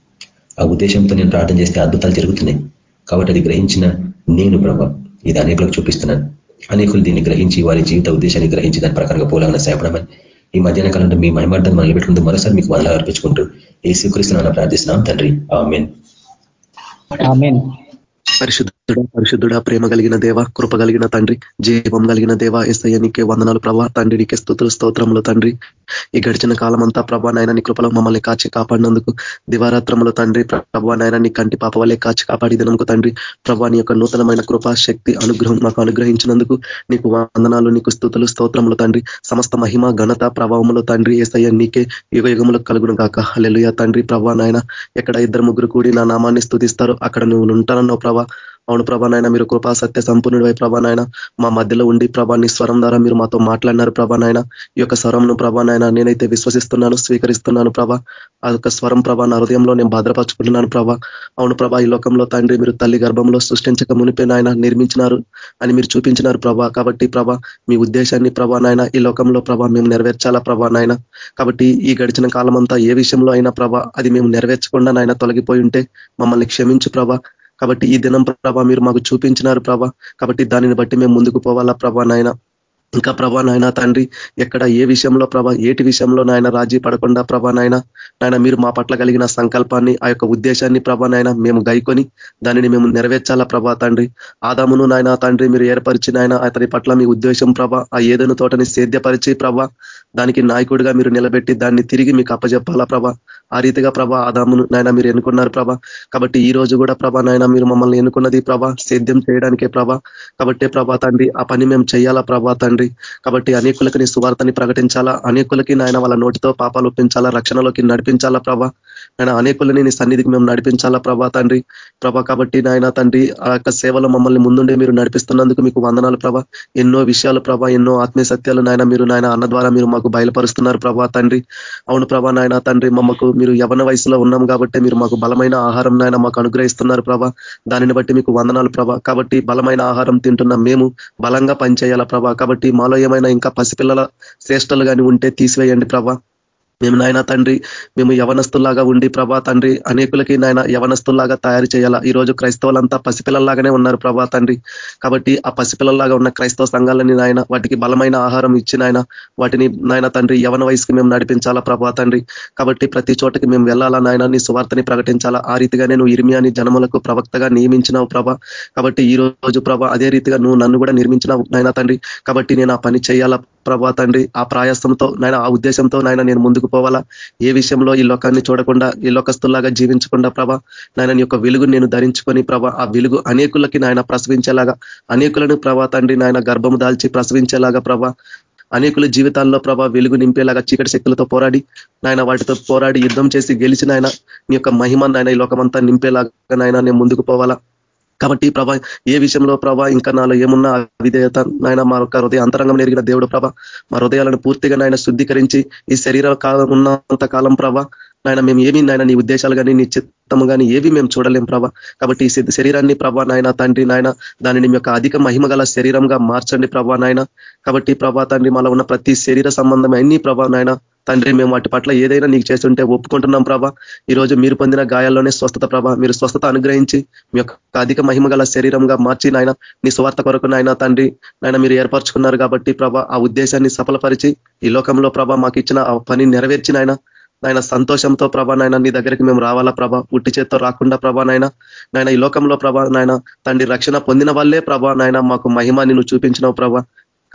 Speaker 3: ఆ ఉద్దేశంతో నేను ప్రార్థన చేస్తే అద్భుతాలు జరుగుతున్నాయి. కాబట్టి అది గ్రహించిన నేను ప్రభా ఇది అనేకులకు చూపిస్తున్నాను. అనేకులు దీన్ని గ్రహించి వారి జీవిత ఉద్దేశాన్ని గ్రహించి దాని ప్రకారంగా పోలాగా సేపడమని ఈ మధ్యాహ్న కాలంలో మీ మహిమార్థం మొదలు పెట్టుకుంటూ మరోసారి మీకు వదలా అర్పించుకుంటూ ఏ స్వీకరిస్తున్నామని ప్రార్థిస్తున్నాం తండ్రి.
Speaker 4: ఆమెన్.
Speaker 2: పరిశుద్ధ పరిశుద్ధుడా ప్రేమ కలిగిన దేవ కృప కలిగిన తండ్రి జీవం కలిగిన దేవ ఎస్ఐ నీకే వందనాలు ప్రభా. తండ్రి నీకే స్థుతులు స్తోత్రములు తండ్రి. ఈ గడిచిన కాలం అంతా ప్రభా నాయన నీ కృపలో మమ్మల్ని కాచి కాపాడినందుకు దివారాత్రములు తండ్రి ప్రభా నాయన నీ కంటి పాప వల్లే కాచి కాపాడి దినంకు తండ్రి. ప్రభా నీ యొక్క నూతనమైన కృపా శక్తి అనుగ్రహం మాకు అనుగ్రహించినందుకు నీకు వందనాలు నీకు స్థుతులు స్తోత్రములు తండ్రి. సమస్త మహిమ ఘనత ప్రభావములు తండ్రి ఎస్ఐ నీకే యుగ యుగములకు కలుగును కాక హలెలుయ తండ్రి ప్రభా నాయన ఎక్కడ ఇద్దరు ముగ్గురు కూడి నా నామాన్ని స్థుతిస్తారు అక్కడ నువ్వు ఉంటానన్నావు ప్రభా. అవును ప్రభానైనా మీరు కృపా సత్య సంపూర్ణుడివై ప్రభానైనా మా మధ్యలో ఉండి ప్రభా నీ స్వరం ద్వారా మీరు మాతో మాట్లాడినారు ప్రభానైనా ఈ యొక్క స్వరంను ప్రభానైనా నేనైతే విశ్వసిస్తున్నాను స్వీకరిస్తున్నాను ప్రభా. ఆ యొక్క స్వరం ప్రభా నా హృదయంలో నేను భద్రపరచుకుంటున్నాను ప్రభా. అవును ప్రభా ఈ లోకంలో తండ్రి మీరు తల్లి గర్భంలో సృష్టించక మునిపే నాయన నిర్మించినారు అని మీరు చూపించినారు ప్రభా. కాబట్టి ప్రభా మీ ఉద్దేశాన్ని ప్రభా నాయన ఈ లోకంలో ప్రభా మేము నెరవేర్చాలా ప్రభా నాయన? కాబట్టి ఈ గడిచిన కాలం అంతా ఏ విషయంలో అయినా ప్రభా అది మేము నెరవేర్చకుండా నాయన తొలగిపోయి ఉంటే మమ్మల్ని క్షమించు ప్రభా. కాబట్టి ఈ దినం ప్రభా మీరు మాకు చూపించినారు ప్రభా. కాబట్టి దానిని బట్టి మేము ముందుకు పోవాలా ప్రభా నాయన. ఇంకా ప్రభా నాయన తండ్రి ఎక్కడ ఏ విషయంలో ప్రభా ఏటి విషయంలో నాయన రాజీ పడకుండా ప్రభా నాయన. నాయన మీరు మా పట్ల కలిగిన సంకల్పాన్ని ఆ యొక్క ఉద్దేశాన్ని ప్రభా నాయన మేము గైకొని దానిని మేము నెరవేర్చాలా ప్రభా తండ్రి. ఆదామును నాయన తండ్రి మీరు ఏర్పరిచిన ఆయన అతని పట్ల మీ ఉద్దేశం ప్రభా ఆ ఏదైనా తోటని సేద్యపరిచి ప్రభా దానికి నాయకుడిగా మీరు నిలబెట్టి దాన్ని తిరిగి మీకు అప్పజెప్పాలా ప్రభా. ఆ రీతిగా ప్రభా ఆదామును నాయన మీరు ఎన్నుకున్నారు ప్రభా. కాబట్టి ఈ రోజు కూడా ప్రభా నాయన మీరు మమ్మల్ని ఎన్నుకున్నది ప్రభా సేద్యం చేయడానికే ప్రభా. కాబట్టి ప్రభా తండ్రి ఆ పని మేము చేయాలా ప్రభా తండ్రి. కాబట్టి అనేకులకి నీ సువార్తని ప్రకటించాలా అనేకులకి నాయన వాళ్ళ నోటితో పాపాలు ఒప్పించాలా రక్షణలోకి నడిపించాలా ప్రభా. ఆయన అనేకులని నీ సన్నిధికి మేము నడిపించాలా ప్రభా తండ్రి. ప్రభా కాబట్టి నాయన తండ్రి ఆ యొక్క సేవలో మమ్మల్ని ముందుండి మీరు నడిపిస్తున్నందుకు మీకు వందనాలు ప్రభా. ఎన్నో విషయాలు ప్రభా ఎన్నో ఆత్మీయ సత్యాలు నాయన మీరు నాయన అన్న ద్వారా మీరు మాకు బయలుపరుస్తున్నారు ప్రభా తండ్రి. అవును ప్రభా నాయన తండ్రి మమ్మకు మీరు యవన వయసులో ఉన్నాం కాబట్టి మీరు మాకు బలమైన ఆహారం నాయన మాకు అనుగ్రహిస్తున్నారు ప్రభా. దానిని బట్టి మీకు వందనాలు ప్రభా. కాబట్టి బలమైన ఆహారం తింటున్న మేము బలంగా పనిచేయాలా ప్రభా. కాబట్టి మాలో ఏమైనా ఇంకా పసిపిల్లల శ్రేష్టలు కానీ ఉంటే తీసివేయండి ప్రభా. మేము నాయన తండ్రి మేము యవనస్తుల్లాగా ఉండి ప్రభా తండ్రి అనేకులకి నాయన యవనస్తుల్లాగా తయారు చేయాలా? ఈ రోజు క్రైస్తవులంతా పసిపిల్లల్లాగానే ఉన్నారు ప్రభా తండ్రి. కాబట్టి ఆ పసిపిల్లల్లాగా ఉన్న క్రైస్తవ సంఘాలని నాయన వాటికి బలమైన ఆహారం ఇచ్చి నాయన వాటిని నాయన తండ్రి యవన వయసుకి మేము నడిపించాలా ప్రభా తండ్రి? కాబట్టి ప్రతి చోటకి మేము వెళ్ళాలా నాయన? నీ సువార్తని ప్రకటించాలా? ఆ రీతిగానే నువ్వు ఇర్మియాని జనములకు ప్రవక్తగా నియమించినావు ప్రభా. కాబట్టి ఈ రోజు ప్రభా అదే రీతిగా నువ్వు నన్ను కూడా నిర్మించినావు నాయన తండ్రి. కాబట్టి నేను ఆ పని చేయాలా ప్రభా తండ్రి? ఆ ప్రయాసంతో నాయన ఆ ఉద్దేశంతో నాయన నేను ముందుకు పోవాలా ఏ విషయంలో ఈ లోకాన్ని చూడకుండా ఈ లోకస్తులాగా జీవించకుండా ప్రభా నాయన యొక్క వెలుగు నేను ధరించుకొని ప్రభా ఆ వెలుగు అనేకులకి నాయన ప్రసవించేలాగా అనేకులను ప్రభా తండ్రి నాయన గర్భము దాల్చి ప్రసవించేలాగా ప్రభా అనేకుల జీవితాల్లో ప్రభా వెలుగు నింపేలాగా చీకటి శక్తులతో పోరాడి నాయన వాటితో పోరాడి యుద్ధం చేసి గెలిచిన ఆయన నీ యొక్క మహిమ నాయన ఈ లోకమంతా నింపేలాగా నాయన నేను ముందుకు పోవాలా. కాబట్టి ప్రభా ఏ విషయంలో ప్రభా ఇంకా నాలో ఏమున్నా విధేయత నాయన మా యొక్క హృదయ అంతరంగం ఎరిగిన దేవుడు ప్రభా మా హృదయాలను పూర్తిగా నాయన శుద్ధీకరించి ఈ శరీర కాలం ఉన్నంత కాలం ప్రభా నాయన మేము ఏమి నాయన నీ ఉద్దేశాలు కానీ నీ చిత్తము కానీ ఏవి మేము చూడలేం ప్రభా. కాబట్టి ఈ శరీరాన్ని ప్రభా నాయన తండ్రి నాయన దానిని మీ యొక్క అధిక మహిమ గల శరీరంగా మార్చండి ప్రభా నాయన. కాబట్టి ప్రభా తండ్రి మాలో ఉన్న ప్రతి శరీర సంబంధం అన్ని ప్రభా నాయన తండ్రి మేము వాటి పట్ల ఏదైనా నీకు చేస్తుంటే ఒప్పుకుంటున్నాం ప్రభా. ఈరోజు మీరు పొందిన గాయాల్లోనే స్వస్థత ప్రభా. మీరు స్వస్థత అనుగ్రహించి మీ యొక్క అధిక మహిమ గల శరీరంగా మార్చి నాయన నీ స్వార్థ కొరకు నాయన తండ్రి నాయన మీరు ఏర్పరచుకున్నారు కాబట్టి ప్రభా ఆ ఉద్దేశాన్ని సఫలపరిచి ఈ లోకంలో ప్రభా మాకు ఇచ్చిన ఆ పని నెరవేర్చిన ఆయన నాయన సంతోషంతో ప్రభా నాయన నీ దగ్గరికి మేము రావాలా ప్రభా? ఉట్టి చేత్తో రాకుండా ప్రభా నాయన. నాయన ఈ లోకంలో ప్రభా నాయన తండ్రి రక్షణ పొందిన వాళ్ళే ప్రభా నాయన మాకు మహిమ నువ్వు చూపించినావు ప్రభా.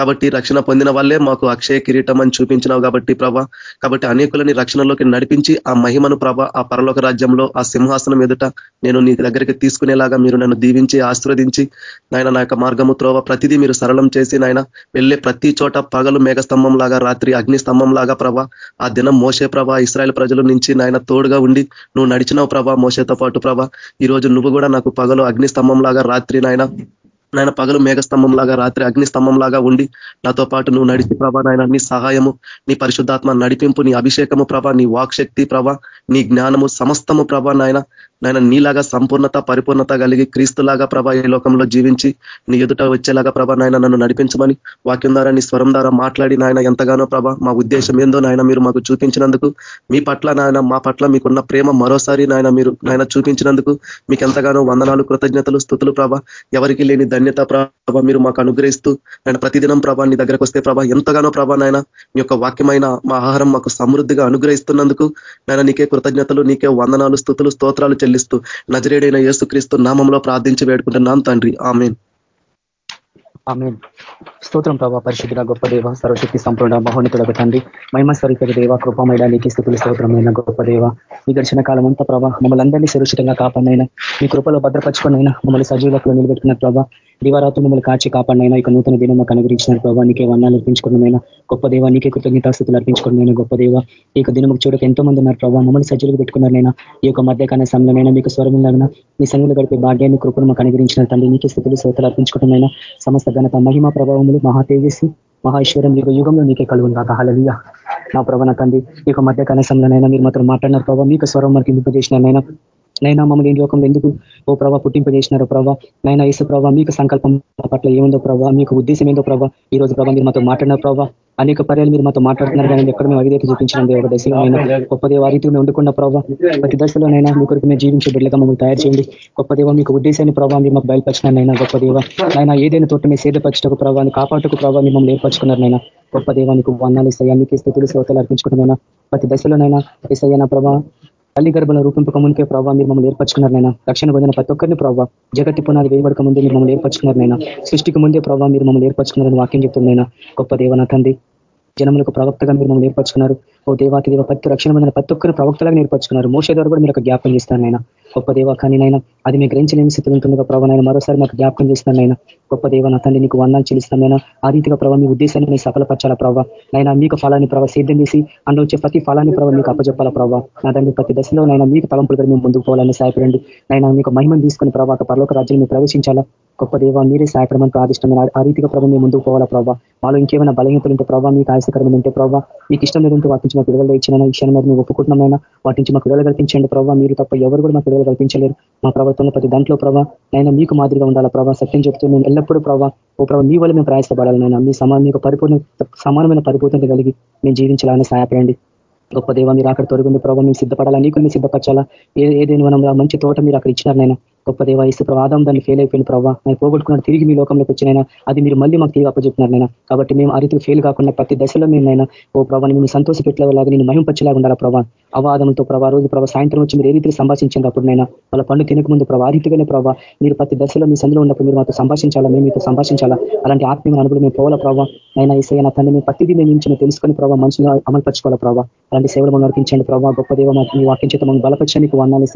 Speaker 2: కాబట్టి రక్షణ పొందిన వాళ్ళే మాకు అక్షయ కిరీటం అని చూపించినావు కాబట్టి ప్రభా. కాబట్టి అనేకులని రక్షణలోకి నడిపించి ఆ మహిమను ప్రభ ఆ పరలోక రాజ్యంలో ఆ సింహాసనం ఎదుట నేను నీ దగ్గరికి తీసుకునేలాగా మీరు నన్ను దీవించి ఆశీర్వదించి నాయన నా యొక్క మార్గము త్రోవ ప్రతిదీ మీరు సరళం చేసి నాయన వెళ్ళే ప్రతి చోట పగలు మేఘస్తంభం లాగా రాత్రి అగ్ని స్తంభం లాగా ప్రభా ఆ దినం మోసే ప్రభా ఇస్రాయల్ ప్రజల నుంచి నాయన తోడుగా ఉండి నువ్వు నడిచినావు ప్రభా మోసేతో పాటు ప్రభా. ఈరోజు నువ్వు కూడా నాకు పగలు అగ్ని స్తంభం లాగా రాత్రి నాయన నాయన పగలు మేఘస్తంభం లాగా రాత్రి అగ్ని స్తంభం లాగా ఉండి నాతో పాటు నువ్వు నడిచి ప్రభా నాయన నీ సహాయము నీ పరిశుద్ధాత్మ నడిపింపు నీ అభిషేకము ప్రభా నీ వాక్శక్తి ప్రభా నీ జ్ఞానము సమస్తము ప్రభా నాయన నాయన నీలాగా సంపూర్ణత పరిపూర్ణత కలిగి క్రీస్తులాగా ప్రభా ఈ లోకంలో జీవించి నీ ఎదుట వచ్చేలాగా ప్రభా నాయన నన్ను నడిపించమని వాక్యం ద్వారా నీ స్వరం ద్వారా మాట్లాడి నాయన ఎంతగానో ప్రభా మా ఉద్దేశం ఏందో నాయన మీరు మాకు చూపించినందుకు మీ పట్ల నాయన మా పట్ల మీకున్న ప్రేమ మరోసారి నాయన మీరు నాయన చూపించినందుకు మీకు ఎంతగానో వందనాలు కృతజ్ఞతలు స్థుతులు ప్రభా. ఎవరికి లేని ధన్యత ప్రభావ మీరు మాకు అనుగ్రహిస్తూ ఆయన ప్రతిదినం ప్రభా నీ దగ్గరకు వస్తే ప్రభా ఎంతగానో ప్రభా నాయన మీ యొక్క వాక్యమైన మా ఆహారం మాకు సమృద్ధిగా అనుగ్రహిస్తున్నందుకు నాయన నీకే కృతజ్ఞతలు నీకే వందనాలు స్థుతులు స్తోత్రాలు చెల్లిస్తూ నజరేడైన యేసుక్రీస్తు నామంలో ప్రార్థించి వేడుకుంటున్నాను. తండ్రి. ఆమెన్.
Speaker 4: ఆమె స్తోత్రం ప్రభా పరిశుద్ధుడ గొప్ప దేవ సర్వశక్తి సంపూర్ణ మహోన్నతుడక తండ్రి మహిమ స్వరూపక దేవ కృపమైడానికి స్థితులు స్తోత్రమైన గొప్ప దేవ. మీ గడిచిన కాలం అంతా ప్రభా మమ్మల్ని అందరినీ సురక్షితంగా కాపాడినైనా మీ కృపలో భద్రపరుచుకున్నైనా మమ్మల్ని సజీవులకు నిలబెట్టుకున్న ప్రభా దివారాత్రి మమ్మల్ని కాచి కాపాడినైనా ఇక నూతన దినం మాకు అనుగ్రహించిన ప్రభావ నీకే వర్ణాలు అర్పించుకోవడమైనా గొప్ప దేవ నీకే కృతజ్ఞతాస్థితులు అర్పించుకోవడమైనా గొప్ప దేవ. ఈ యొక్క దినముకు చూడక ఎంతో మంది ఉన్నారు ప్రభావ మమ్మల్ని సజ్జలు పెట్టుకున్నారైనా ఈ యొక్క మధ్యకాల సమయంలోనైనా మీకు స్వరం మీ సంఘంలో గడిపే భాగ్యాన్ని కృపను మాకు అనుగ్రహించిన తండ్రి నీకే స్థితులు శ్రోతలు అర్పించుకోవడమైనా సమస్త ఘనత మహిమ ప్రభావములు మహా తేజస్సు మహేశ్వరం యుగ యుగంలో నీకే కలుగును కాక హలలియ నా ప్రభా తండ్రి ఈ యొక్క మధ్య కనసంలోనైనా మీరు మాత్రం మాట్లాడినారు ప్రభావ మీకు స్వరం మనకి ఇంపజేసినైనా నైనా మమ్మల్ని ఈ లోకంలో ఎందుకు? ఓ ప్రభావ పుట్టింపజేసినారో ప్రభావ నైనా ఇసు ప్రభావ మీకు సంకల్పం పట్ల ఏముందో ప్రభావ మీకు ఉద్దేశం ఏందో ప్రభావ ఈ రోజు ప్రభావ మీరు మాతో మాట్లాడిన ప్రభావ అనేక పర్యాలు మీరు మాతో మాట్లాడుతున్నారు కానీ ఎక్కడ మేము అవిధేత చూపించడం ఒక దశలో అయినా గొప్ప దేవ రీతి మేము వండుకున్న ప్రభావ ప్రతి దశలోనైనా మీ కొరకు మేము జీవించే బిడ్డగా మమ్మల్ని తయారు చేయండి. గొప్ప దేవ మీకు ఉద్దేశాన్ని ప్రభావం మీరు మాకు బయలుపరిచినారైనా గొప్ప దేవ. ఆయన ఏదైనా తోట మీ సేదపరచటకు ప్రభావాన్ని కాపాటుకు ప్రభావం మిమ్మల్ని ఏర్పరచుకున్నారనైనా గొప్ప దేవానికి వందాలు ఇస్తాయి. మీకు స్థితులు శ్రోతలు అర్పించుకున్నారైనా ప్రతి దశలోనైనా ఇసయ్యన ప్రభావ తల్లి గర్భంలో రూపింపక ముందుకే ప్రభావ మీరు మమ్మల్ని ఏర్పరచుకున్నారనైనా రక్షణ పొందిన ప్రతి ఒక్కరిని ప్రభావ జగత్తి పునాది వేయబడక ముందే మీరు మమ్మల్ని ఏర్పరచుకున్నారనైనా సృష్టికి ముందే ప్రభావ మీరు మమ్మల్ని ఏర్పరచుకున్నారని వాక్యం చెప్తున్నాయినా గొప్ప దేవన తండ్రి జనములకు ప్రవక్తగా మీరు మమ్మల్ని ఏర్పరచుకున్నారు. ఓ దేవాతి దేవ ప్రతి రక్షణ పొందిన ప్రతి ఒక్కరు ప్రవక్తలాగా నేర్పరచుకున్నారు మోసే ద్వారా కూడా మీరు ఒక జ్ఞాపం చేస్తాను గొప్ప దేవ కానీ నైనా అది మీకు గ్రహించలేని స్థితిలో ఉంటుందిగా ప్రభావ మరోసారి మాకు జ్ఞాపకం చేస్తాను గొప్ప దేవ నా తండ్రి నీకు వందాలు చెల్లిస్తానైనా ఆ రీతిగా ప్రభావ మీ ఉద్దేశాన్ని నేను సఫలపరచాల ప్రభావ నైనా మీకు ఫలాన్ని ప్రభావ సిద్ధం చేసి అందులో వచ్చే ప్రతి ఫలాన్ని ప్రభావ మీకు అప్పచెప్పాల ప్రభావ నా తండ్రి ప్రతి దశలో నైనా మీకు తలంపులు మేము ముందుకు పోవాలని సహాయపడండి. నైనా మీకు మహిమను తీసుకుని ప్రభావ పరలోక రాజ్యాన్ని ప్రవేశించాలా? గొప్ప దేవ మీరే సహాయపడమని ప్రార్థిష్టమైన ఆ రీతిగా ప్రభావ మేము ముందుకు పోవాలా ప్రభావ మాలో ఇంకేమైనా బలహీనతలు ఉంటే ప్రభావ మీకు ఆయాసకరమైన ఉంటే ప్రభావ మీకు ఇష్టం లేదంటే వాటి నుంచి మాకు విడుదల ఇచ్చిన విషయాన్ని మీద మేము ఒప్పుకుంటున్నామైనా వాటి నుంచి మాకు విడుదల కల్పించండి ప్రభావ మీరు తప్ప ఎవరు కూడా మాకు విడుదల కల్పించలేరు. మా ప్రభుత్వంలో ప్రతి దాంట్లో ప్రభావ నైనా మీకు మాదిరిగా ఉండాలా ప్రభావ సత్యం చెప్తూ మేము ఎల్లప్పుడూ ప్రభావ ఓ ప్రభావ మీ వల్ల మేము ప్రయాసపడాలి నైనా. మీ సమా మీకు పరిపూర్ణ సమానమైన పరిపూర్ణత కలిగి మేము జీవించాలని సహాయపడండి. గొప్ప దేవ మీరు అక్కడ తొలగింది ప్రభావ మేము సిద్ధపడాలా? నీకు మీరు సిద్ధపరచాలా? ఏదైనా మనం మంచి తోట మీరు అక్కడ ఇచ్చినారు నైనా. గొప్ప దేవ ఇసు ప్రవాదం దాన్ని ఫెయిల్ అయిపోయిన ప్రభావ నేను పోగొట్టుకున్నాడు తిరిగి మీ లోకంలోకి వచ్చినైనా అది మీరు మళ్ళీ మాకు తిరిగి అప్పచెప్తున్నారు నైనా కాబట్టి మేము ఆ రీతికి ఫెయిల్ కాకుండా ప్రతి దశలో మేమైనా ఓ ప్రభావం మేము సంతోష పెట్టేలాగా నేను మహింపచ్చేలాగా ఉండాలా ప్రభావ అవాదంతో ప్రభావ రోజు ప్రభావ సాయంత్రం వచ్చి మీరు ఏ రీతికి సంభాషించారు అప్పుడునైనా వాళ్ళ పండు తినక ముందు ప్రభావ ఆ రీతిగానే ప్రభావ మీరు ప్రతి దశలో మీ సందులో ఉన్నప్పుడు మీరు మాతో సంభాషించాలా? మేము మీతో సంభాషించాలా? అలాంటి ఆత్మీయ అనుభవం మేము పోవాల ప్రభావ అయినా ఈ సేన తండ్రి మేము ప్రతిదీ మేము నుంచి తెలుసుకొని ప్రభావ మనుషులు అమలుపరచుకోవాలా ప్రభావ అలాంటి సేవలు మనం నడిపించండి ప్రభావ గొప్ప దేవ మీ వాక్యం చేత మనం బలపరచని మీకు వందాలు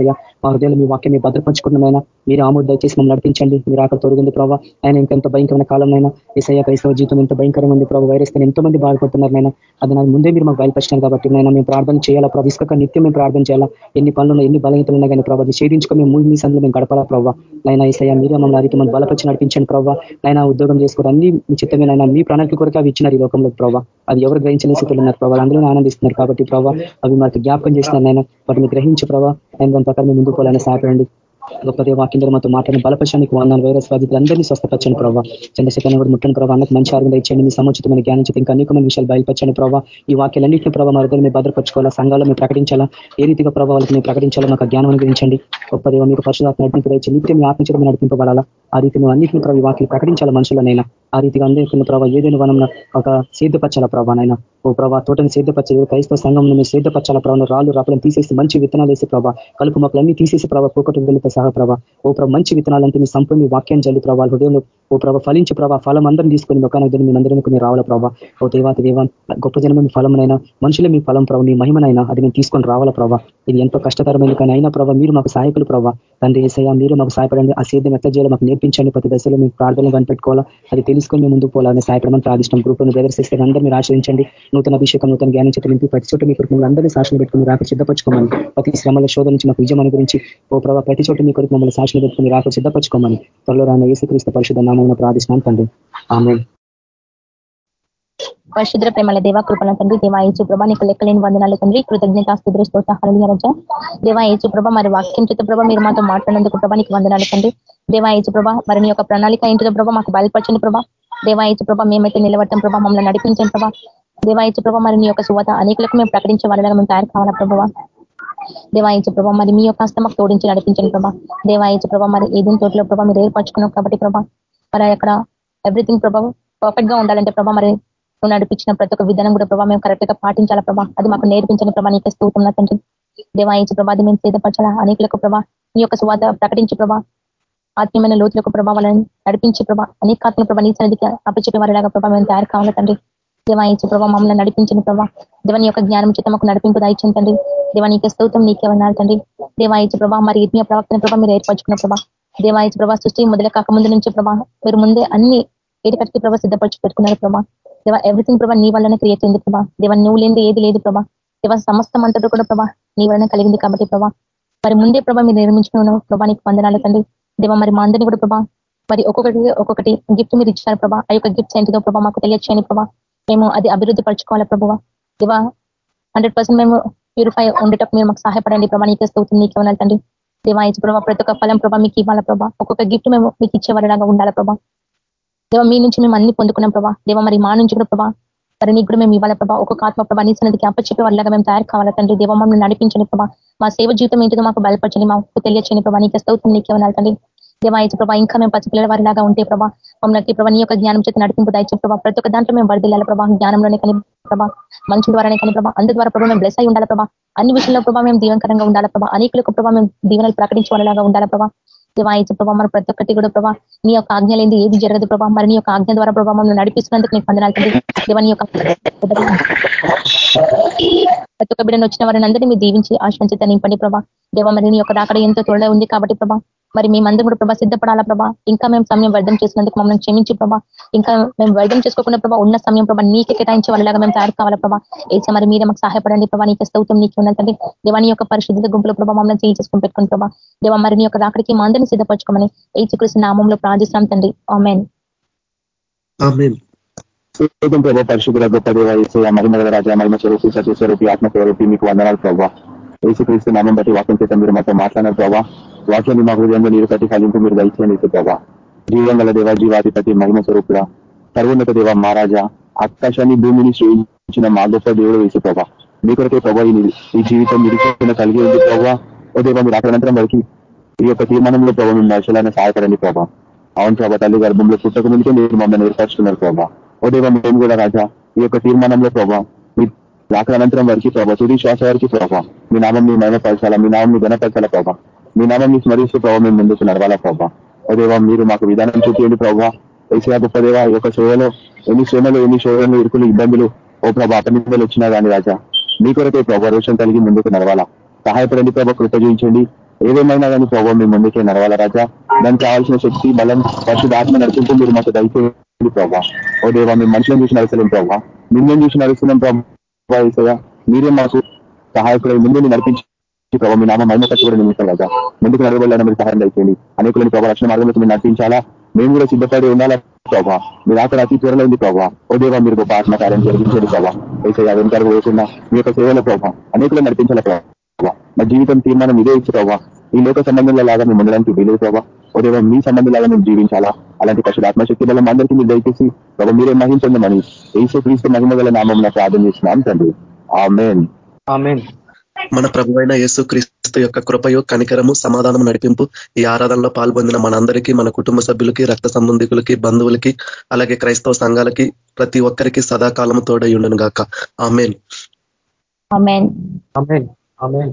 Speaker 4: మా హృదయంలో మీ వాక్యం భద్రపరచుకున్న భద్రపరచుకున్నమైనా మీరు ఆమోద దయచేసి మనం నడిపించండి. మీరు అక్కడ తొలగింది ప్రభావ ఆయన ఇంకెంత భయంకరమైన కాలంలో ఈసయ్య క్రైస్తవ జీవితం ఎంత భయంకరంగా ఉంది ప్రభావ వైరస్ ఎంతో మంది బాధపడుతున్నారు నైనా అది నాకు ముందే మీరు మాకు బయలుపరిచినారు కాబట్టి నేను మేము ప్రార్థన చేయాలా ప్రభావ ఇసుక నిత్యం మేము ప్రార్థన చేయాలా? ఎన్ని పనులు ఎన్ని బలహీతలు ఉన్నా కానీ ప్రభావ ఛేదించుకో మేము మీ సందులో మేము గడపాలా ప్రభావ నైనా ఈసయ్య మీరే మమ్మల్ని అడిగి మనం బలపరిచి నడిపించండి ప్రభావ నైనా ఉద్యోగం చేసుకోవడం అన్ని మీ మీ ప్రణాళిక కొరకు అవి ఇచ్చినారు ఈ లోకంలో ప్రభావ అది ఎవరు గ్రహించిన స్థితిలో ఉన్నారు ప్రభావ అందరూ ఆనందిస్తున్నారు కాబట్టి ప్రభావ అవి మాకు జ్ఞాపకం చేస్తున్నారు నైనా వాటిని గ్రహించి ప్రభావ ఆయన దాని ప్రకారం ముందుకోవాలని సహాయపడండి. గొప్ప ద్వారా మాతో మాట్లాడిన బలపరచానికి వందల వైరస్ బాధితులు అందరినీ స్వస్థపరచండి ప్రభావ చంద్రశేఖరణ కూడా ముట్టని ప్రభావ అన్నకు మంచి ఆరోగ్యం ఇచ్చండి మీ సముచితమైన జ్ఞానం ఇంకా అనేకమైన విషయాలు బయలుపరచండి ప్రభావ ఈ వాక్యాలన్నింటినీ ప్రభావ మరొకరు మీరు భద్రపరచుకోవాలా? సంఘాలు మీరు ప్రకటించాలా? ఏ రీతిగా ప్రభావాలకు మీరు ప్రకటించాలో మాకు జ్ఞానం అనుగ్రహించండి. గొప్ప దేవ మీకు పరిశుధాత్మ నడిపింపు దయచి నిత్యం మీ ఆత్మచరం నడిపింపబడాలా? ఆ రీతి నువ్వు అన్నింటిని ప్రభావ ఈ వాక్యం ప్రకటించాలా మనుషులనైనా? ఆ రీతిగా అందరికీ ప్రభావ ఏదైనా మనం ఒక సేదపచ్చాల ప్రభావనైనా ఓ ప్రభావ తోటని సిద్ధపరచే క్రైస్తవ సంఘం మేము సిద్ధపరచాల ప్రభావ రాళ్ళు రాపడం తీసేసి మంచి విత్తనాలు వేసే ప్రభావ కలుపు మొక్కలన్నీ తీసేసి ప్రభావ పోకటి సహా ప్రభా. ఓ ప్రభావ మంచి విత్తనాలంటే మీ సంపూర్ణ వాక్యం జల్లి ప్రభావ హృదయంలో ఓ ప్రభావ ఫలించి ప్రభావ ఫలం అందరం తీసుకొని ఒకనొక మీ అందరం కొన్ని రావాల ప్రభావ ఓ దేవాత దేవ గొప్ప జనం మీ ఫలమునైనా మనుషులే మీ ఫలం ప్రభావ మీ మహిమనైనా అది మేము తీసుకొని రావాల ప్రభావ ఇది ఎంతో కష్టతరమైన కానీ అయినా ప్రభావ మీరు మాకు సహాయకులు ప్రభావ తండ్రి ఏసయ్య మీరు మాకు సహాయపడండి. ఆ సేద్యం ఎట్లా చేయాలో మాకు నేర్పించండి. ప్రతి దశలో మేము ప్రార్థనలు కనిపెట్టుకోవాలా. అది తెలుసుకొని మేము ముందుకు పోవాలని సహాయపడమని ప్రార్థిష్టం గ్రూప్లను ప్రదర్శిస్తే అందరూ మీరు ఆశ్రయించండి. నూతన అభిషేకం నూతన జ్ఞానం చేత నింపి ప్రతి చోట మీ కొరకు అందరినీ సాక్షులు పెట్టుకుని రాక సిద్ధపరచుకోమని ప్రతి శ్రమల శోధ నుంచి మాకు విజయం గురించి ఓ ప్రభావ ప్రతి చోట మీ కొరకు మమ్మల్ని సాక్షులు పెట్టుకుని రాక సిద్ధపరచుకోమని త్వరలో రాన్న యేసుక్రీస్తు పరిశుద్ధ నామం ప్రార్థిస్తున్నాను తండ్రి. ఆమె
Speaker 1: పరిశుద్ర ప్రేమల దేవ కృపణ తండ్రి దేవా ఏచు ప్రభా నీకు లెక్కలేని వందనాలు తండ్రి. కృతజ్ఞత స్థుతులు స్తోత్రాలు. రజ. దేవా ఏచు ప్రభ మరి వాక్యం చేత ప్రభ మీరు మాతో మాట్లాడినందుకు ప్రభా నీకు వందనాలు తండ్రి. దేవా ఏచు ప్రభ మరి నీ యొక్క ప్రణాళిక ఏంటిదో ప్రభ మాకు బయలుపరచండి ప్రభ. దేవా ఏచు ప్రభ మేమైతే నిలబడతాం ప్రభా మమ్మల్ని నడిపించండి ప్రభా. దేవా ఏచు ప్రభ మరి నీ యొక్క శువత అనేకులకు మేము ప్రకటించే వాళ్ళగా మేము తయారు కావాలా ప్రభావ దేవాయించు ప్రభా మరి మీ యొక్క హస్తమకు తోడించి నడిపించండి ప్రభా. దేవాయించు ప్రభా మరి ఏదైనా తోటలో ప్రభా మీరు ఏర్పరచుకున్నాం కాబట్టి ప్రభా మరి అక్కడ ఎవ్రీథింగ్ ప్రభావం పర్ఫెక్ట్గా ఉండాలంటే ప్రభా మరి నువ్వు నడిపించిన ప్రతి ఒక్క విధానం కూడా ప్రభా మేము కరెక్ట్గా పాటించాలా ప్రభా. అది మాకు నేర్పించని ప్రభా నీకే స్థూతున్నా తండ్రి దేవాయించి ప్రభా మేము సిద్ధపరచాలా? అనేకులకు ప్రభా నీ యొక్క సువాత ప్రకటించి ప్రభా ఆత్మీయమైన లోతులకు ప్రభావాలను నడిపించి ప్రభా అనేకాత్మ ప్రభా నీ సన్నిధికి అప్పచెప్పి వారిలాగా ప్రభా మేము తయారు కావాలి తండ్రి? దేవాయించి ప్రభా మమ్మల్ని నడిపించిన ప్రభా. దేవని యొక్క జ్ఞానం చేత మాకు నడిపింపు దాయించండి దేవా నీకే స్తోత్రం నీకే ఉన్నారు తండ్రి. దేవాయించి ప్రభా మరి ఇత్మీయ ప్రవక్తని ప్రభా మీరు ఏర్పరచుకున్న ప్రభా. దేవాయించి ప్రభా సృష్టి మొదల కాకముందు నుంచి ప్రభా మీరు ముందే అన్ని ఏది ప్రభా సిద్ధపరచు పెట్టుకున్నారు ప్రభా. దేవ ఎవ్రీథింగ్ ప్రభా నీ వల్లనే క్రియేట్ అయింది ప్రభా. దేవా నువ్వు లేని ఏది లేదు ప్రభా. దేవ సమస్తం అంతటా కూడా ప్రభా నీ వలన కలిగింది కాబట్టి ప్రభా. మరి ముందే ప్రభా మీరు నిర్మించుకున్న ప్రభా నీకు వందనాలు తండ్రి. దేవా మరి మా అందరినీ కూడా ప్రభా మరి ఒక్కొక్కటి ఒక్కొక్కటి గిఫ్ట్ మీరు ఇచ్చారు ప్రభా. ఆ యొక్క గిఫ్ట్స్ ఏంటిదో ప్రభా మాకు తెలియచేయని ప్రభా. మేము అది అభివృద్ధి పరచుకోవాలి ప్రభావ. దేవా హండ్రెడ్ పర్సెంట్ మేము ప్యూరిఫై ఉండేటప్పుడు మీరు మాకు సహాయపడండి. ప్రభా నీకే స్తోత్రం నీకు ఉన్నారు తండ్రి. దేవాయించి ప్రభావ ప్రతి ఒక్క ఫలం ప్రభా మీకు ఇవ్వాల ప్రభా? ఒక్కొక్క గిఫ్ట్ మేము మీకు ఇచ్చేవారిలాగా ఉండాల ప్రభా? దేవ మీ నుంచి మేము అన్ని పొందుకున్నాం ప్రభా. దేవ మరి మా నుంచి కూడా ప్రభా మరి నీకు కూడా మేము ఇవ్వాలి ప్రభా? ఒక్కొక్క ఆత్మ ప్రభా నీ సన్నిధికి అప్పచెప్పే వాళ్ళగా మేము తయారు కావాలి తండ్రి? దేవ మమ్మల్ని నడిపించని ప్రభా. మా సేవ జీవితం ఏంటిదో మాకు బయలుపరచండి మాకు తెలియచండి ప్రభా. నీకే స్తోత్రం నీకు ఉన్నారు తండ్రి. దేవాయచు ప్రభా ఇంకా మేము పసిపిల్లల వారిలాగా ఉంటే ప్రభా మమ్మల్ని ప్రభా నీ యొక్క జ్ఞానం చేత నడిపింపు దాయించిన ప్రభా. ప్రతి ఒక్క దాంట్లో మేము వరదిల్లాలి ప్రభా జ్ఞానంలోనే కానీ ప్రభా మనుషుల ద్వారానే కానీ ప్రభా అందు ద్వారా ప్రభావ మేము బ్లెస్ అయి ఉండాలి ప్రభా. అన్ని విషయంలో ప్రభావ మేము దీవెనకరంగా ఉండాలి ప్రభా. అనేకులకు ప్రభావ మేము దీవెనలు ప్రకటించేలాగా ఉండాలి ప్రభా. దేవాయచు ప్రభా మరి ప్రతి ఒక్కటి కూడా ప్రభా నీ యొక్క ఆజ్ఞ లేని ఏది జరగదు ప్రభా. మరి నీ యొక్క ఆజ్ఞ ద్వారా ప్రభావం నడిపిస్తున్నందుకు నీకు పొందనాలి దేవని యొక్క ప్రతి ఒక్క బిడ్డను వచ్చిన వారిని అందరినీ మీరు దీవించి ఆశ్రయించి తనింపండి ప్రభా. దేవ మరి నీ యొక్క రాకడ ఎంతో త్వరలో ఉంది కాబట్టి ప్రభా మరి మేమందరం కూడా ప్రభా సిద్ధపడాలా ప్రభా. ఇంకా మేము సమయం వ్యర్థం చేసినందుకు మమ్మల్ని క్షమించి ప్రభా. ఇంకా మేము వ్యర్థం చేసుకోకుండా ప్రభా ఉన్న సమయం ప్రభా నీకే కేటాయించే వాళ్ళలాగా మేము తయారు కావాలా ప్రభా. ఏసే మరి మీరే మాకు సహాయపడండి ప్రభా నీకే స్తౌతం నీకు ఉన్నదండి దేవాని యొక్క పరిశుద్ధ గుంపులో ప్రభా మమ్మల్ని చేయి చేసుకుని పెట్టుకుని ప్రభా. దేవ మరి నీ యొక్క రాకడికి మా అందరినీ సిద్ధపరచుకోమని ఏచుకృష్ణ నామంలో ప్రార్థిస్తాం తండ్రి. ఆమెన్.
Speaker 5: ప్రభావ పరిశుద్ధుల గొప్ప దేవ మహిమ రాజా మహిమ స్వరూపి సత్య స్వరూపి ఆత్మ స్వరూపి మీకు వందనాలు ప్రభావ ఏసుక్రీస్తు నామం బట్టి వాక్యం చేత మీరు మాతో మాట్లాడారు ప్రభావ వాక్యాన్ని మా హృదయంలో నీరు కట్టి కలింపు మీరు దయచేయండి ప్రభావ జీవం గల దేవ జీవాధిపతి మహిమ స్వరూపుడ సర్వోన్నత దేవ మహారాజా ఆకాశాన్ని భూమిని సృష్టించిన మా గొప్ప దేవుడు వేసు ప్రభావ మీ కొరకే ప్రభావ ఈ జీవితం నిరీక్షణ కలిగి ఉంది ప్రభావ ఓ దేవ మీరు అక్కడంతరం వరకు ఈ యొక్క తీర్మానంలో ప్రభావ మేము నర్శలైన సహాయపడండి ప్రభావ అవును ప్రభా తల్లి గర్భంలో పుట్టక ముందుకే మీరు మమ్మల్ని ఏర్పరచుకున్నారు ప్రభావ ఓ మేము కూడా రాజా? ఈ యొక్క తీర్మానంలో ప్రభా మీ అనంతరం వరకు ప్రభావ తుది శ్వాస వరకు ప్రభావ మీ నామం మీ మయమపరచాలా మీ నామం మీ ఘనపరచాలా ప్రభావ మీ నామం మీ స్మరిస్తూ ప్రభావ మేము ముందుకు నడవాలా ప్రభావ ఓ మీరు మాకు విధానం చూపించండి ప్రభావ ఏసీఆ గొప్పదేవ ఈ యొక్క సేవలో ఎన్ని శ్రమలు ఎన్ని శోధనలు ఇరుకులు ఇబ్బందులు ఓ ప్రభా అపనిందలు వచ్చినా కానీ రాజా మీ కొరకే ప్రభావ రోషం కలిగి ముందుకు నడవాలా. సహాయపడండి ప్రభావ కృప చూపించండి. ఏదేమైనా కానీ ప్రభావ మీ ముందుకే నడవాలా రాజా? దానికి కావాల్సిన శక్తి బలం ఆత్మ నడుచుకుంటూ మీరు మాకు దయచేయండి ప్రభావ ఓ దేవా మేము మనుషులను చూసి నడుస్తున్నాం ప్రభావ మిమ్మల్ని చూసి నడుస్తున్నాం ప్రభావ మీరే మాకు సహాయకుడు ముందు నడిపించి ప్రభావ మీ నామ మహిమ కట్టుబడి నిమిషం రాజా. ముందుకు నడవబడాలని మీరు సహాయం దయచేయండి. అనేకులని ప్రభావ రక్షణ మార్గంలో మీరు నడిపించాలా? మేము కూడా సిద్ధపడి ఉండాలా ప్రభావ మీరు అక్కడ అతి త్వరలో ఉంది ప్రభావ ఓ దేవా మీరు గొప్ప ఆత్మకార్యం జరిగించండి ప్రభావ ఏసయ్య వెనకాలకు వేసిన మీ యొక్క సేవల ప్రభావ అనేకులు నడిపించాల ప్రభావ మా జీవితం తీర్మానం ఇదే ఇచ్చి ప్రభావ ఈ లోక సంబంధంలో లాగా మేము ఉండడానికి వీలేదు ప్రభావ దేవ మీ సంబంధం లాగా మేము జీవించాలా? అలాంటి పశుడు ఆత్మశక్తి బలం అందరికీ మీరు దయచేసి ప్రభావ మీరే మహించండి ఏసో క్రీస్తు మహిమ గల నామం ప్రార్థన చేసినాం తండ్రి.
Speaker 4: ఆమెన్.
Speaker 2: మన ప్రభు అయిన యేసు క్రీస్తు యొక్క కృపయు కనికరము సమాధానం నడిపింపు ఈ ఆరాధనలో పాల్పొందిన మనందరికీ మన కుటుంబ సభ్యులకి రక్త సంబంధికులకి బంధువులకి అలాగే క్రైస్తవ సంఘాలకి ప్రతి ఒక్కరికి సదాకాలము తోడై ఉండను గాక ఆమెన్.
Speaker 4: ఆమెన్